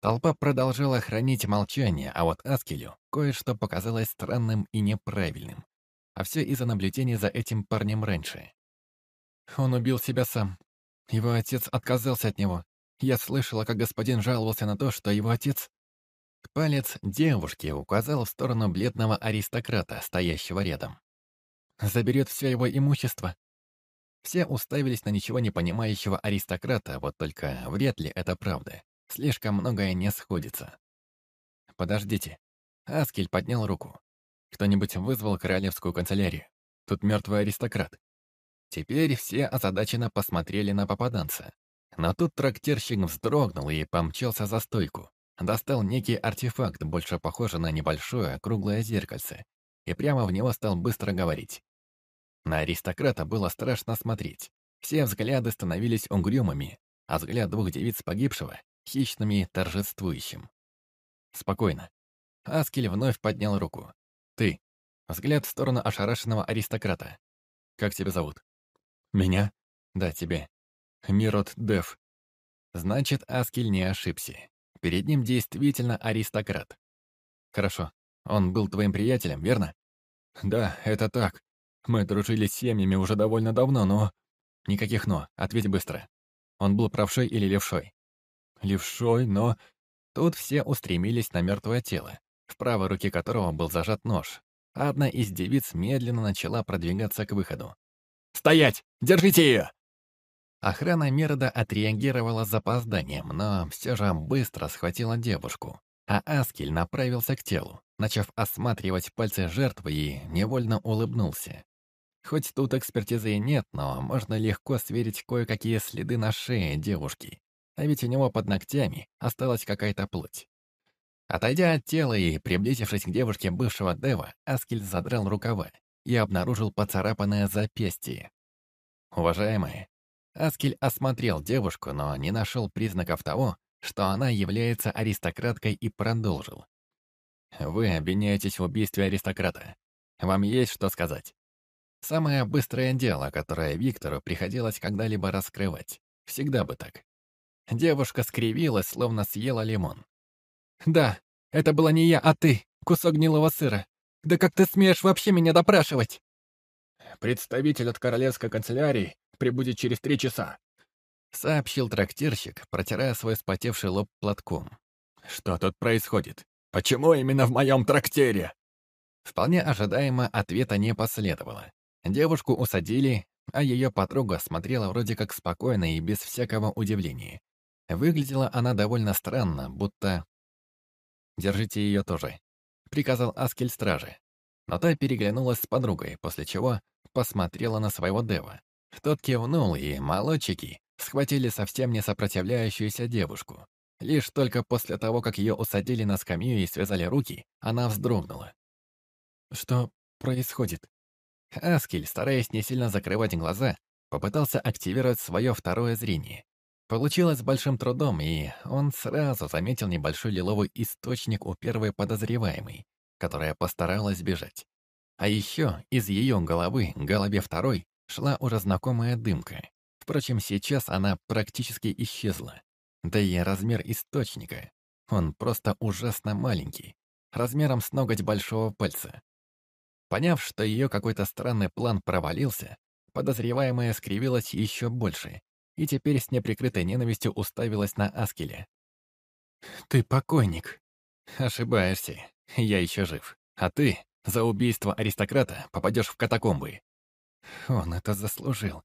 Толпа продолжала хранить молчание, а вот Аскелю кое-что показалось странным и неправильным. А все из-за наблюдения за этим парнем раньше. Он убил себя сам. Его отец отказался от него. Я слышала, как господин жаловался на то, что его отец... Палец девушки указал в сторону бледного аристократа, стоящего рядом. Заберет все его имущество. Все уставились на ничего не понимающего аристократа, вот только вряд ли это правда. Слишком многое не сходится. Подождите. Аскель поднял руку. Кто-нибудь вызвал королевскую канцелярию. Тут мертвый аристократ. Теперь все озадаченно посмотрели на попаданца. Но тут трактирщик вздрогнул и помчался за стойку. Достал некий артефакт, больше похожий на небольшое круглое зеркальце, и прямо в него стал быстро говорить. На аристократа было страшно смотреть. Все взгляды становились угрюмыми, а взгляд двух девиц погибшего — хищным и торжествующим. Спокойно. Аскель вновь поднял руку. «Ты». Взгляд в сторону ошарашенного аристократа. «Как тебя зовут?» «Меня?» «Да, тебе. Мирот Дев». Значит, Аскель не ошибся. Перед ним действительно аристократ. «Хорошо. Он был твоим приятелем, верно?» «Да, это так. Мы дружили с семьями уже довольно давно, но...» «Никаких «но». Ответь быстро. Он был правшой или левшой?» «Левшой, но...» Тут все устремились на мертвое тело, в правой руке которого был зажат нож. Одна из девиц медленно начала продвигаться к выходу. «Стоять! Держите ее!» Охрана Мирода отреагировала с запозданием, но все же быстро схватила девушку, а Аскель направился к телу, начав осматривать пальцы жертвы и невольно улыбнулся. Хоть тут экспертизы и нет, но можно легко сверить кое-какие следы на шее девушки, а ведь у него под ногтями осталась какая-то плоть. Отойдя от тела и приблизившись к девушке бывшего Дева, Аскель задрал рукава и обнаружил поцарапанное запястье. Уважаемые, Аскель осмотрел девушку, но не нашел признаков того, что она является аристократкой и продолжил. «Вы обвиняетесь в убийстве аристократа. Вам есть что сказать?» Самое быстрое дело, которое Виктору приходилось когда-либо раскрывать. Всегда бы так. Девушка скривилась, словно съела лимон. «Да, это была не я, а ты, кусок гнилого сыра. Да как ты смеешь вообще меня допрашивать?» «Представитель от королевской канцелярии прибудет через три часа», сообщил трактирщик, протирая свой спотевший лоб платком. «Что тут происходит? Почему именно в моем трактире?» Вполне ожидаемо ответа не последовало. Девушку усадили, а ее подруга смотрела вроде как спокойно и без всякого удивления. Выглядела она довольно странно, будто... «Держите ее тоже», — приказал Аскель страже. Но та переглянулась с подругой, после чего посмотрела на своего Дева. Тот кивнул, и молодчики схватили совсем не сопротивляющуюся девушку. Лишь только после того, как ее усадили на скамью и связали руки, она вздрогнула. «Что происходит?» Аскель, стараясь не сильно закрывать глаза, попытался активировать свое второе зрение. Получилось с большим трудом, и он сразу заметил небольшой лиловый источник у первой подозреваемой, которая постаралась бежать. А еще из ее головы, голове второй, шла уже знакомая дымка. Впрочем, сейчас она практически исчезла. Да и размер источника. Он просто ужасно маленький, размером с ноготь большого пальца. Поняв, что ее какой-то странный план провалился, подозреваемая скривилась еще больше и теперь с неприкрытой ненавистью уставилась на Аскеля. «Ты покойник». «Ошибаешься. Я еще жив. А ты за убийство аристократа попадешь в катакомбы». Он это заслужил.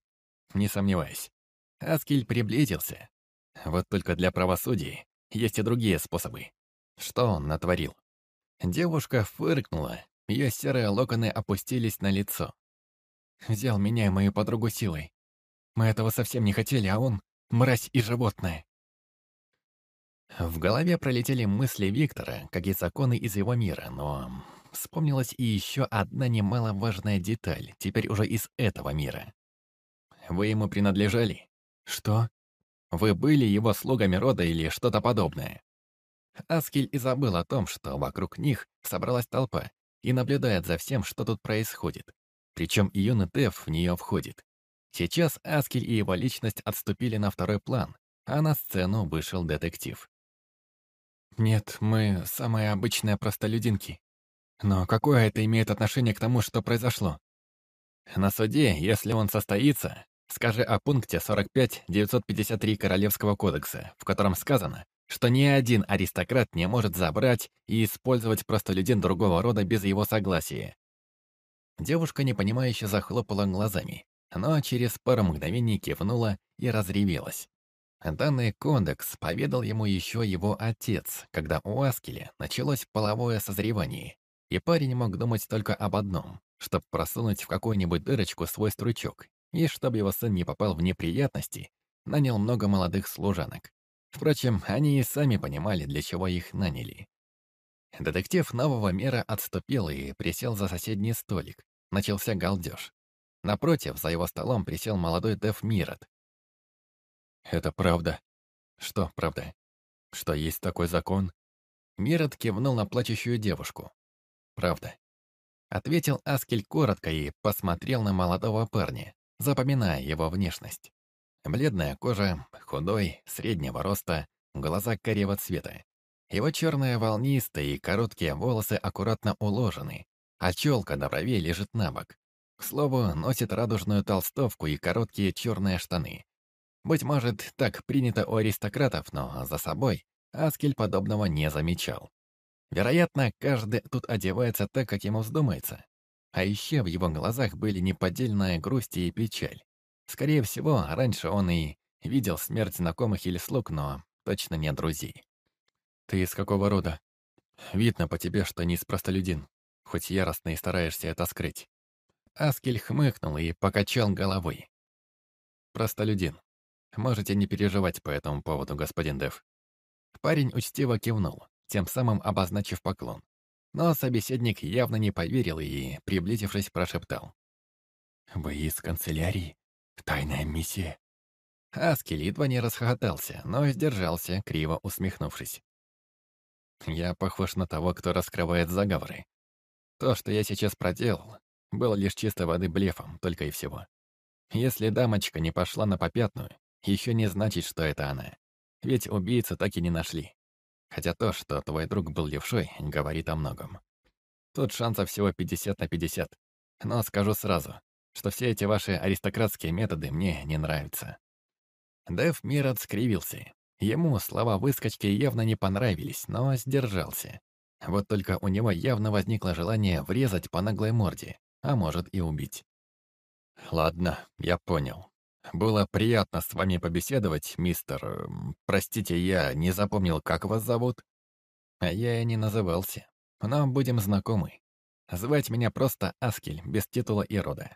Не сомневаюсь. Аскель приблизился. Вот только для правосудия есть и другие способы. Что он натворил? Девушка фыркнула, ее серые локоны опустились на лицо. Взял меня и мою подругу силой. Мы этого совсем не хотели, а он — мразь и животное. В голове пролетели мысли Виктора, как и законы из его мира, но вспомнилась и еще одна немаловажная деталь, теперь уже из этого мира. Вы ему принадлежали? Что? Вы были его слугами рода или что-то подобное? Аскель и забыл о том, что вокруг них собралась толпа и наблюдает за всем, что тут происходит. Причем и юный Теф в нее входит. Сейчас Аскель и его личность отступили на второй план, а на сцену вышел детектив. «Нет, мы самые обычные простолюдинки. Но какое это имеет отношение к тому, что произошло?» «На суде, если он состоится, скажи о пункте 45-953 Королевского кодекса, в котором сказано, что ни один аристократ не может забрать и использовать простолюдин другого рода без его согласия». Девушка непонимающе захлопала глазами, но через пару мгновений кивнула и разревелась. Данный кодекс поведал ему еще его отец, когда у Аскеля началось половое созревание, и парень мог думать только об одном, чтобы просунуть в какую-нибудь дырочку свой стручок, и чтобы его сын не попал в неприятности, нанял много молодых служанок. Впрочем, они и сами понимали, для чего их наняли. Детектив нового мира отступил и присел за соседний столик. Начался галдеж. Напротив, за его столом присел молодой Деф Мирот. «Это правда». «Что правда?» «Что есть такой закон?» Мирот кивнул на плачущую девушку. «Правда». Ответил Аскель коротко и посмотрел на молодого парня, запоминая его внешность. Бледная кожа, худой, среднего роста, глаза карего цвета. Его черные волнистые и короткие волосы аккуратно уложены, а челка на бровей лежит на бок. К слову, носит радужную толстовку и короткие черные штаны. Быть может, так принято у аристократов, но за собой Аскель подобного не замечал. Вероятно, каждый тут одевается так, как ему вздумается. А еще в его глазах были неподдельная грусть и печаль. Скорее всего, раньше он и видел смерть знакомых или слуг, но точно не друзей. «Ты из какого рода? Видно по тебе, что не из простолюдин, хоть яростно и стараешься это скрыть». Аскель хмыкнул и покачал головой. «Простолюдин. Можете не переживать по этому поводу, господин Дев». Парень учтиво кивнул, тем самым обозначив поклон. Но собеседник явно не поверил и, приблизившись, прошептал. «Вы из канцелярии? Тайная миссия?» Аскель едва не расхохотался, но сдержался, криво усмехнувшись. «Я похож на того, кто раскрывает заговоры. То, что я сейчас проделал, был лишь чистой воды блефом, только и всего. Если дамочка не пошла на попятную, еще не значит, что это она. Ведь убийцу так и не нашли. Хотя то, что твой друг был левшой, говорит о многом. Тут шансов всего 50 на 50. Но скажу сразу, что все эти ваши аристократские методы мне не нравятся. Дэв Мирот скривился. Ему слова выскочки явно не понравились, но сдержался. Вот только у него явно возникло желание врезать по наглой морде, а может и убить. «Ладно, я понял. Было приятно с вами побеседовать, мистер... Простите, я не запомнил, как вас зовут?» А я и не назывался. Но будем знакомы. Звать меня просто Аскель, без титула и рода.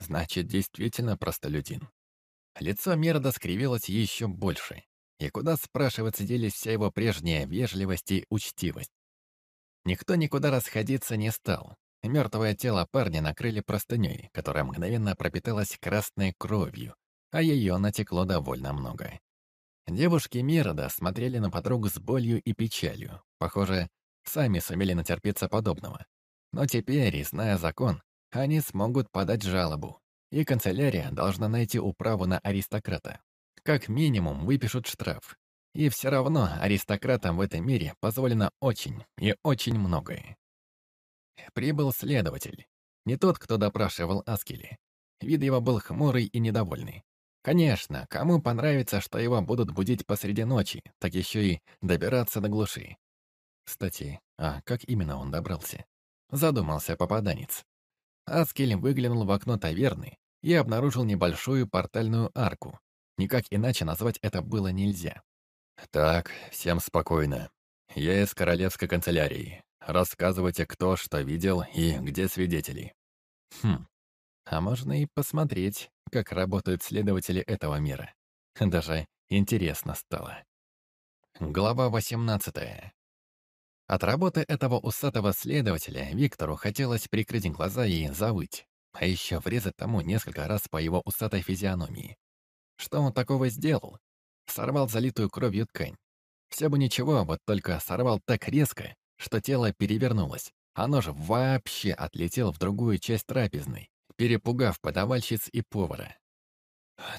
Значит, действительно простолюдин. Лицо Мерда скривилось еще больше. И куда, спрашиваться, делись вся его прежняя вежливость и учтивость? Никто никуда расходиться не стал, Мертвое тело парня накрыли простыней, которая мгновенно пропиталась красной кровью, а ее натекло довольно много. Девушки Мирода смотрели на подругу с болью и печалью. Похоже, сами сумели натерпеться подобного. Но теперь, зная закон, они смогут подать жалобу, и канцелярия должна найти управу на аристократа. Как минимум выпишут штраф. И все равно аристократам в этом мире позволено очень и очень многое. Прибыл следователь. Не тот, кто допрашивал Аскели. Вид его был хмурый и недовольный. Конечно, кому понравится, что его будут будить посреди ночи, так еще и добираться до глуши. Кстати, а как именно он добрался? Задумался попаданец. Аскель выглянул в окно таверны и обнаружил небольшую портальную арку. Никак иначе назвать это было нельзя. «Так, всем спокойно. Я из королевской канцелярии. Рассказывайте, кто что видел и где свидетели. Хм, а можно и посмотреть, как работают следователи этого мира. Даже интересно стало. Глава 18. От работы этого усатого следователя Виктору хотелось прикрыть глаза и завыть, а еще врезать тому несколько раз по его усатой физиономии. Что он такого сделал? Сорвал залитую кровью ткань. Все бы ничего, вот только сорвал так резко, что тело перевернулось, а нож вообще отлетел в другую часть трапезной, перепугав подавальщиц и повара.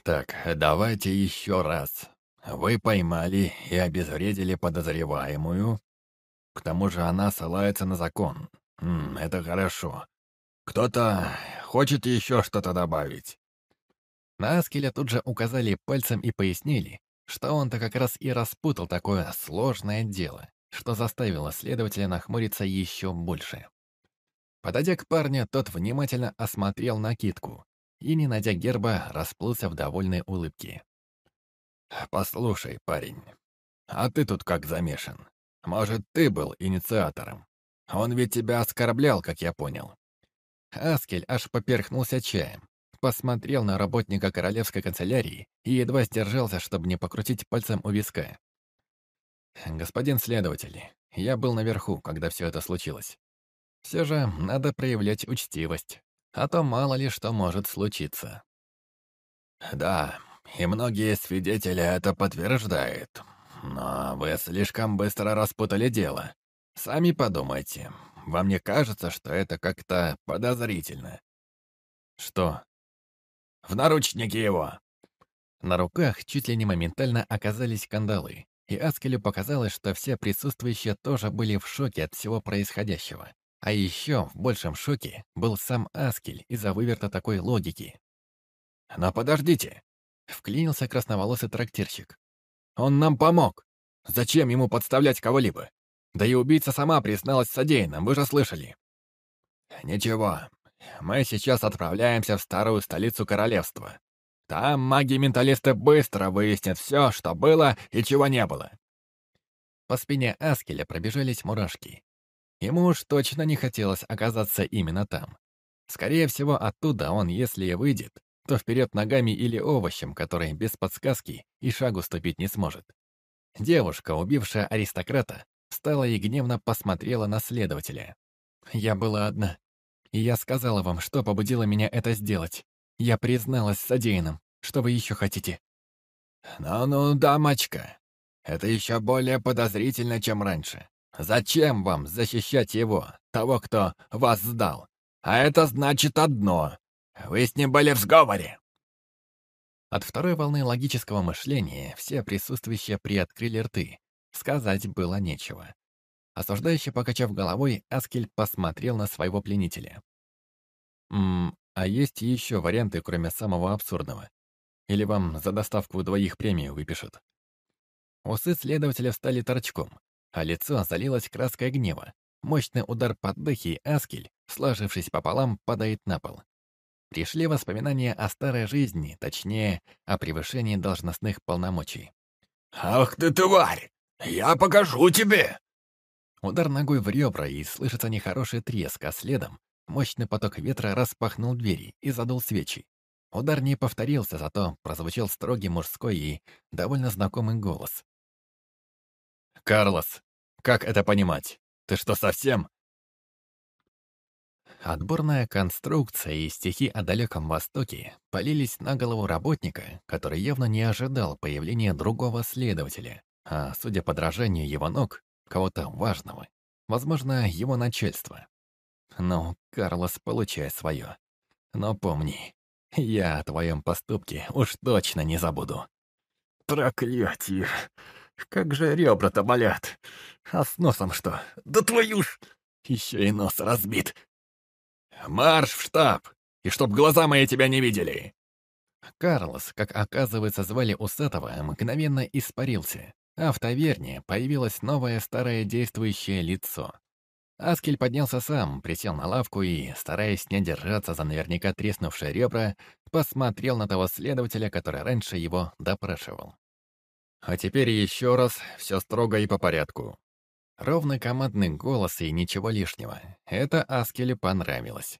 «Так, давайте еще раз. Вы поймали и обезвредили подозреваемую. К тому же она ссылается на закон. М, это хорошо. Кто-то хочет еще что-то добавить?» На Аскеля тут же указали пальцем и пояснили, что он-то как раз и распутал такое сложное дело, что заставило следователя нахмуриться еще больше. Подойдя к парню, тот внимательно осмотрел накидку и, не найдя герба, расплылся в довольной улыбке. «Послушай, парень, а ты тут как замешан? Может, ты был инициатором? Он ведь тебя оскорблял, как я понял». Аскель аж поперхнулся чаем, посмотрел на работника королевской канцелярии и едва сдержался, чтобы не покрутить пальцем у виска. «Господин следователь, я был наверху, когда все это случилось. Все же надо проявлять учтивость, а то мало ли что может случиться». «Да, и многие свидетели это подтверждают. Но вы слишком быстро распутали дело. Сами подумайте. Вам не кажется, что это как-то подозрительно?» «Что?» В наручники его!» На руках чуть ли не моментально оказались кандалы, и Аскелю показалось, что все присутствующие тоже были в шоке от всего происходящего. А еще в большем шоке был сам Аскель из-за выверта такой логики. «Но подождите!» — вклинился красноволосый трактирщик. «Он нам помог! Зачем ему подставлять кого-либо? Да и убийца сама призналась содеянным, вы же слышали!» «Ничего, мы сейчас отправляемся в старую столицу королевства. Там маги-менталисты быстро выяснят все, что было и чего не было». По спине Аскеля пробежались мурашки. Ему уж точно не хотелось оказаться именно там. Скорее всего, оттуда он, если и выйдет, то вперед ногами или овощем, который без подсказки и шагу ступить не сможет. Девушка, убившая аристократа, встала и гневно посмотрела на следователя. «Я была одна. И я сказала вам, что побудило меня это сделать. Я призналась содеянным. Что вы еще хотите?» «Ну-ну, дамочка, это еще более подозрительно, чем раньше. Зачем вам защищать его, того, кто вас сдал? А это значит одно. Вы с ним были в сговоре!» От второй волны логического мышления все присутствующие приоткрыли рты. Сказать было нечего. Осуждающе покачав головой, Аскель посмотрел на своего пленителя. «Ммм, а есть еще варианты, кроме самого абсурдного? Или вам за доставку двоих премию выпишут?» Усы следователя встали торчком, а лицо залилось краской гнева. Мощный удар под дых, и Аскель, сложившись пополам, падает на пол. Пришли воспоминания о старой жизни, точнее, о превышении должностных полномочий. «Ах ты, тварь! Я покажу тебе!» Удар ногой в ребра, и слышится нехороший треск, а следом мощный поток ветра распахнул двери и задул свечи. Удар не повторился, зато прозвучал строгий мужской и довольно знакомый голос. «Карлос, как это понимать? Ты что, совсем?» Отборная конструкция и стихи о далеком Востоке полились на голову работника, который явно не ожидал появления другого следователя, а, судя по дрожанию его ног, кого-то важного. Возможно, его начальство. Ну, Карлос, получай свое. Но помни, я о твоем поступке уж точно не забуду. Проклятие! Как же ребра-то болят! А с носом что? Да твою ж! Еще и нос разбит. Марш в штаб! И чтоб глаза мои тебя не видели! Карлос, как оказывается звали Усатого, мгновенно испарился а в таверне появилось новое старое действующее лицо. Аскель поднялся сам, присел на лавку и, стараясь не держаться за наверняка треснувшие ребра, посмотрел на того следователя, который раньше его допрашивал. А теперь еще раз, все строго и по порядку. Ровный командный голос и ничего лишнего. Это Аскелю понравилось.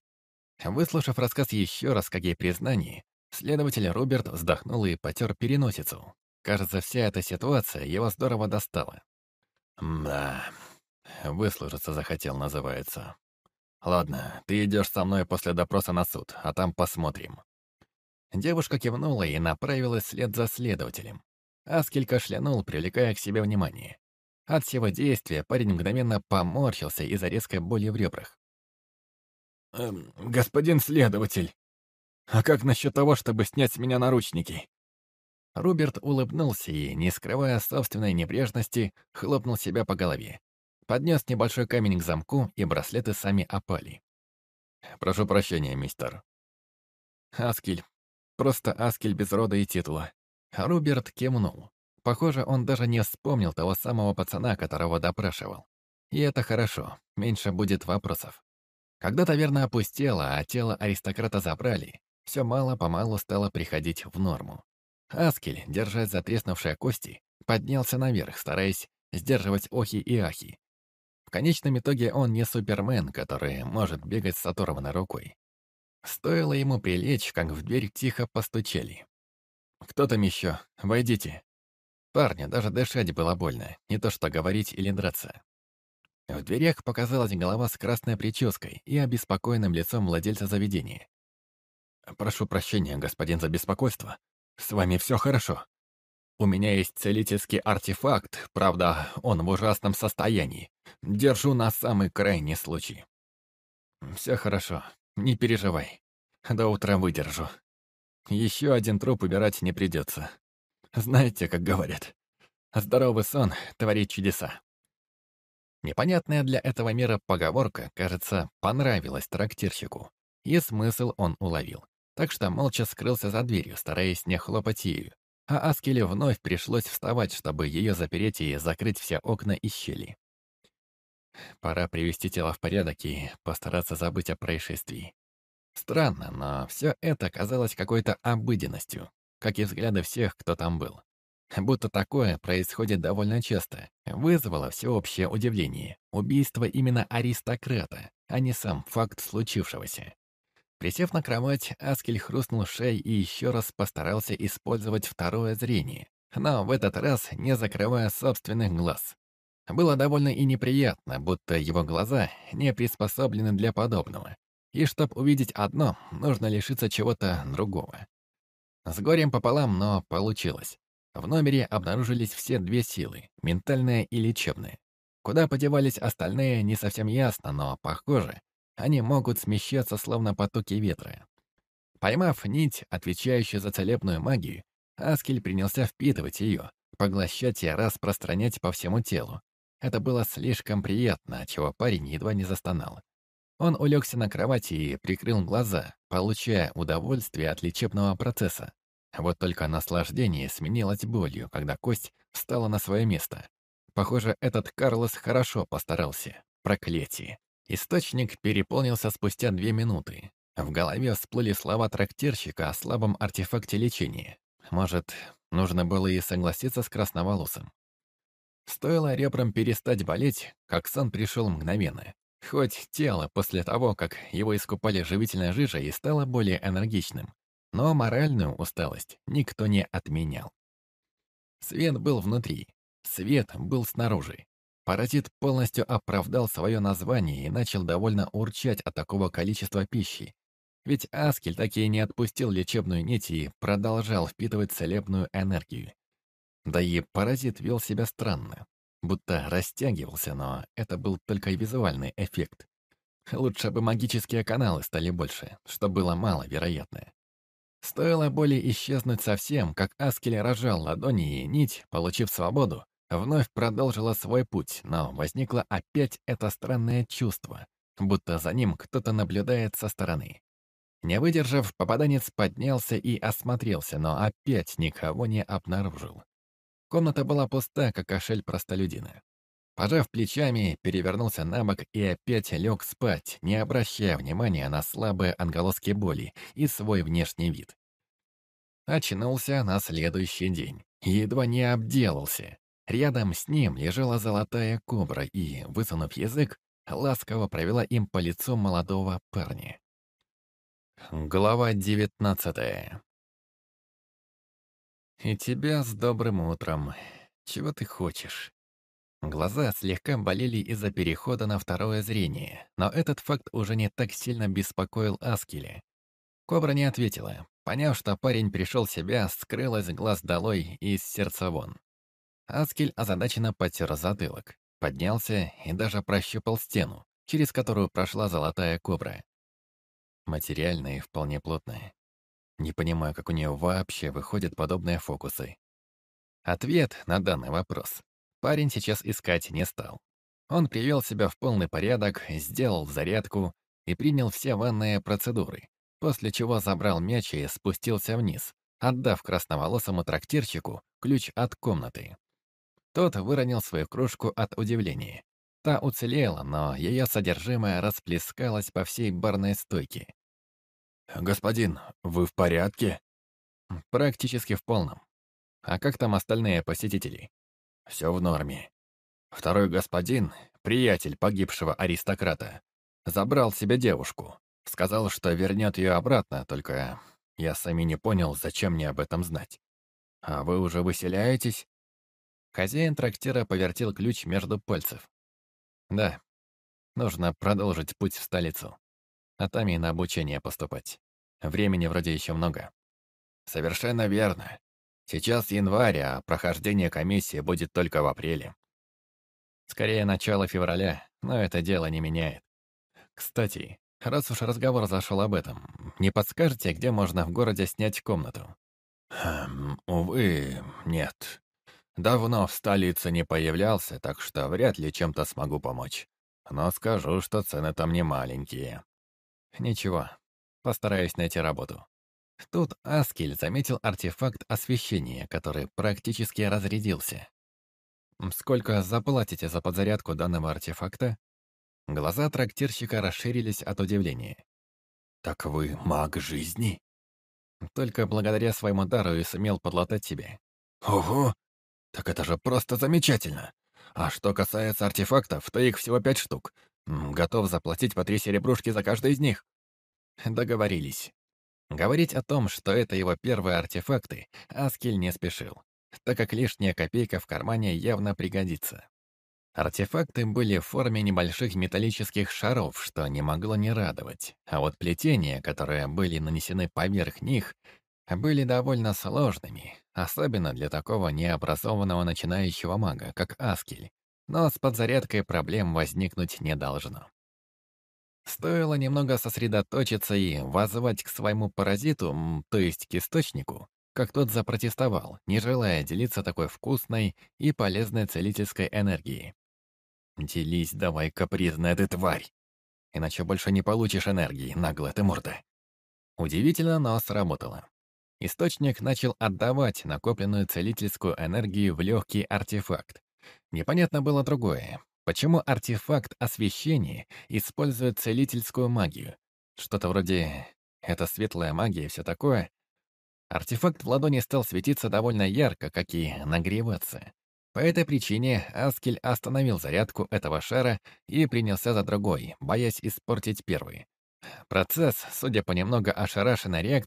Выслушав рассказ еще раз, как и признание, следователь Роберт вздохнул и потер переносицу, Кажется, вся эта ситуация его здорово достала. Да, выслужиться захотел, называется. Ладно, ты идешь со мной после допроса на суд, а там посмотрим. Девушка кивнула и направилась вслед за следователем. Аскель кашлянул, привлекая к себе внимание. От всего действия парень мгновенно поморщился из-за резкой боли в ребрах. «Эм, «Господин следователь, А как насчет того, чтобы снять с меня наручники?» Руберт улыбнулся и, не скрывая собственной небрежности, хлопнул себя по голове. Поднес небольшой камень к замку, и браслеты сами опали. «Прошу прощения, мистер». «Аскель. Просто Аскель без рода и титула». Руберт кивнул. Похоже, он даже не вспомнил того самого пацана, которого допрашивал. И это хорошо, меньше будет вопросов. Когда таверна опустела, а тело аристократа забрали, все мало-помалу стало приходить в норму. Аскель, держась за треснувшие кости, поднялся наверх, стараясь сдерживать охи и ахи. В конечном итоге он не супермен, который может бегать с оторванной рукой. Стоило ему прилечь, как в дверь тихо постучали. «Кто там еще? Войдите». Парню даже дышать было больно, не то что говорить или драться. В дверях показалась голова с красной прической и обеспокоенным лицом владельца заведения. «Прошу прощения, господин, за беспокойство. С вами все хорошо. У меня есть целительский артефакт, правда, он в ужасном состоянии. Держу на самый крайний случай». «Все хорошо, не переживай. До утра выдержу. Еще один труп убирать не придется. Знаете, как говорят, здоровый сон творит чудеса». Непонятная для этого мира поговорка, кажется, понравилась трактирщику, и смысл он уловил так что молча скрылся за дверью, стараясь не хлопать ею. А Аскеле вновь пришлось вставать, чтобы ее запереть и закрыть все окна и щели. Пора привести тело в порядок и постараться забыть о происшествии. Странно, но все это казалось какой-то обыденностью, как и взгляды всех, кто там был. Будто такое происходит довольно часто. Вызвало всеобщее удивление. Убийство именно аристократа, а не сам факт случившегося. Присев на кровать, Аскель хрустнул шеей и еще раз постарался использовать второе зрение, но в этот раз не закрывая собственных глаз. Было довольно и неприятно, будто его глаза не приспособлены для подобного. И чтобы увидеть одно, нужно лишиться чего-то другого. С горем пополам, но получилось. В номере обнаружились все две силы — ментальная и лечебная. Куда подевались остальные, не совсем ясно, но, похоже, они могут смещаться, словно потоки ветра. Поймав нить, отвечающую за целебную магию, Аскель принялся впитывать ее, поглощать и распространять по всему телу. Это было слишком приятно, чего парень едва не застонал. Он улегся на кровати и прикрыл глаза, получая удовольствие от лечебного процесса. Вот только наслаждение сменилось болью, когда кость встала на свое место. Похоже, этот Карлос хорошо постарался. Проклятие. Источник переполнился спустя две минуты. В голове всплыли слова трактирщика о слабом артефакте лечения. Может, нужно было и согласиться с красноволосым. Стоило ребрам перестать болеть, как сон пришел мгновенно. Хоть тело после того, как его искупали живительной жижей, и стало более энергичным, но моральную усталость никто не отменял. Свет был внутри, свет был снаружи. Паразит полностью оправдал свое название и начал довольно урчать от такого количества пищи. Ведь Аскель так и не отпустил лечебную нить и продолжал впитывать целебную энергию. Да и паразит вел себя странно, будто растягивался, но это был только визуальный эффект. Лучше бы магические каналы стали больше, что было маловероятно. Стоило боли исчезнуть совсем, как Аскель рожал ладони, и нить, получив свободу, вновь продолжила свой путь, но возникло опять это странное чувство, будто за ним кто-то наблюдает со стороны. Не выдержав, попаданец поднялся и осмотрелся, но опять никого не обнаружил. Комната была пуста, как кошель простолюдина. Пожав плечами, перевернулся на бок и опять лег спать, не обращая внимания на слабые анголосские боли и свой внешний вид. Очнулся на следующий день. Едва не обделался. Рядом с ним лежала золотая кобра и, высунув язык, ласково провела им по лицу молодого парня. Глава девятнадцатая. «И тебя с добрым утром. Чего ты хочешь?» Глаза слегка болели из-за перехода на второе зрение, но этот факт уже не так сильно беспокоил Аскеля. Кобра не ответила. Поняв, что парень пришел в себя, скрылась глаз долой и из сердца вон. Аскель озадаченно потер затылок, поднялся и даже прощупал стену, через которую прошла золотая кобра. Материальная и вполне плотная. Не понимаю, как у нее вообще выходят подобные фокусы. Ответ на данный вопрос парень сейчас искать не стал. Он привел себя в полный порядок, сделал зарядку и принял все ванные процедуры, после чего забрал мяч и спустился вниз, отдав красноволосому трактирщику ключ от комнаты. Тот выронил свою кружку от удивления. Та уцелела, но ее содержимое расплескалось по всей барной стойке. «Господин, вы в порядке?» «Практически в полном. А как там остальные посетители?» «Все в норме. Второй господин, приятель погибшего аристократа, забрал себе девушку. Сказал, что вернет ее обратно, только я сами не понял, зачем мне об этом знать. А вы уже выселяетесь?» Хозяин трактира повертел ключ между пальцев. «Да, нужно продолжить путь в столицу, а там и на обучение поступать. Времени вроде еще много». «Совершенно верно. Сейчас январь, а прохождение комиссии будет только в апреле». «Скорее начало февраля, но это дело не меняет. Кстати, раз уж разговор зашел об этом, не подскажете, где можно в городе снять комнату?» Хм, увы, нет. Давно в столице не появлялся, так что вряд ли чем-то смогу помочь. Но скажу, что цены там не маленькие. Ничего, постараюсь найти работу. Тут Аскель заметил артефакт освещения, который практически разрядился. «Сколько заплатите за подзарядку данного артефакта?» Глаза трактирщика расширились от удивления. «Так вы маг жизни?» Только благодаря своему дару и сумел подлатать себе. Ого! Так это же просто замечательно! А что касается артефактов, то их всего пять штук. Готов заплатить по три серебрушки за каждый из них. Договорились. Говорить о том, что это его первые артефакты, Аскель не спешил, так как лишняя копейка в кармане явно пригодится. Артефакты были в форме небольших металлических шаров, что не могло не радовать. А вот плетения, которые были нанесены поверх них, были довольно сложными, особенно для такого необразованного начинающего мага, как Аскель. Но с подзарядкой проблем возникнуть не должно. Стоило немного сосредоточиться и воззвать к своему паразиту, то есть к источнику, как тот запротестовал, не желая делиться такой вкусной и полезной целительской энергией. Делись давай, капризная ты тварь. Иначе больше не получишь энергии, наглая ты морда. Удивительно, но сработало. Источник начал отдавать накопленную целительскую энергию в легкий артефакт. Непонятно было другое. Почему артефакт освещения использует целительскую магию? Что-то вроде «это светлая магия» и все такое. Артефакт в ладони стал светиться довольно ярко, как и нагреваться. По этой причине Аскель остановил зарядку этого шара и принялся за другой, боясь испортить первый. Процесс, судя по немного ошарашенной реакции,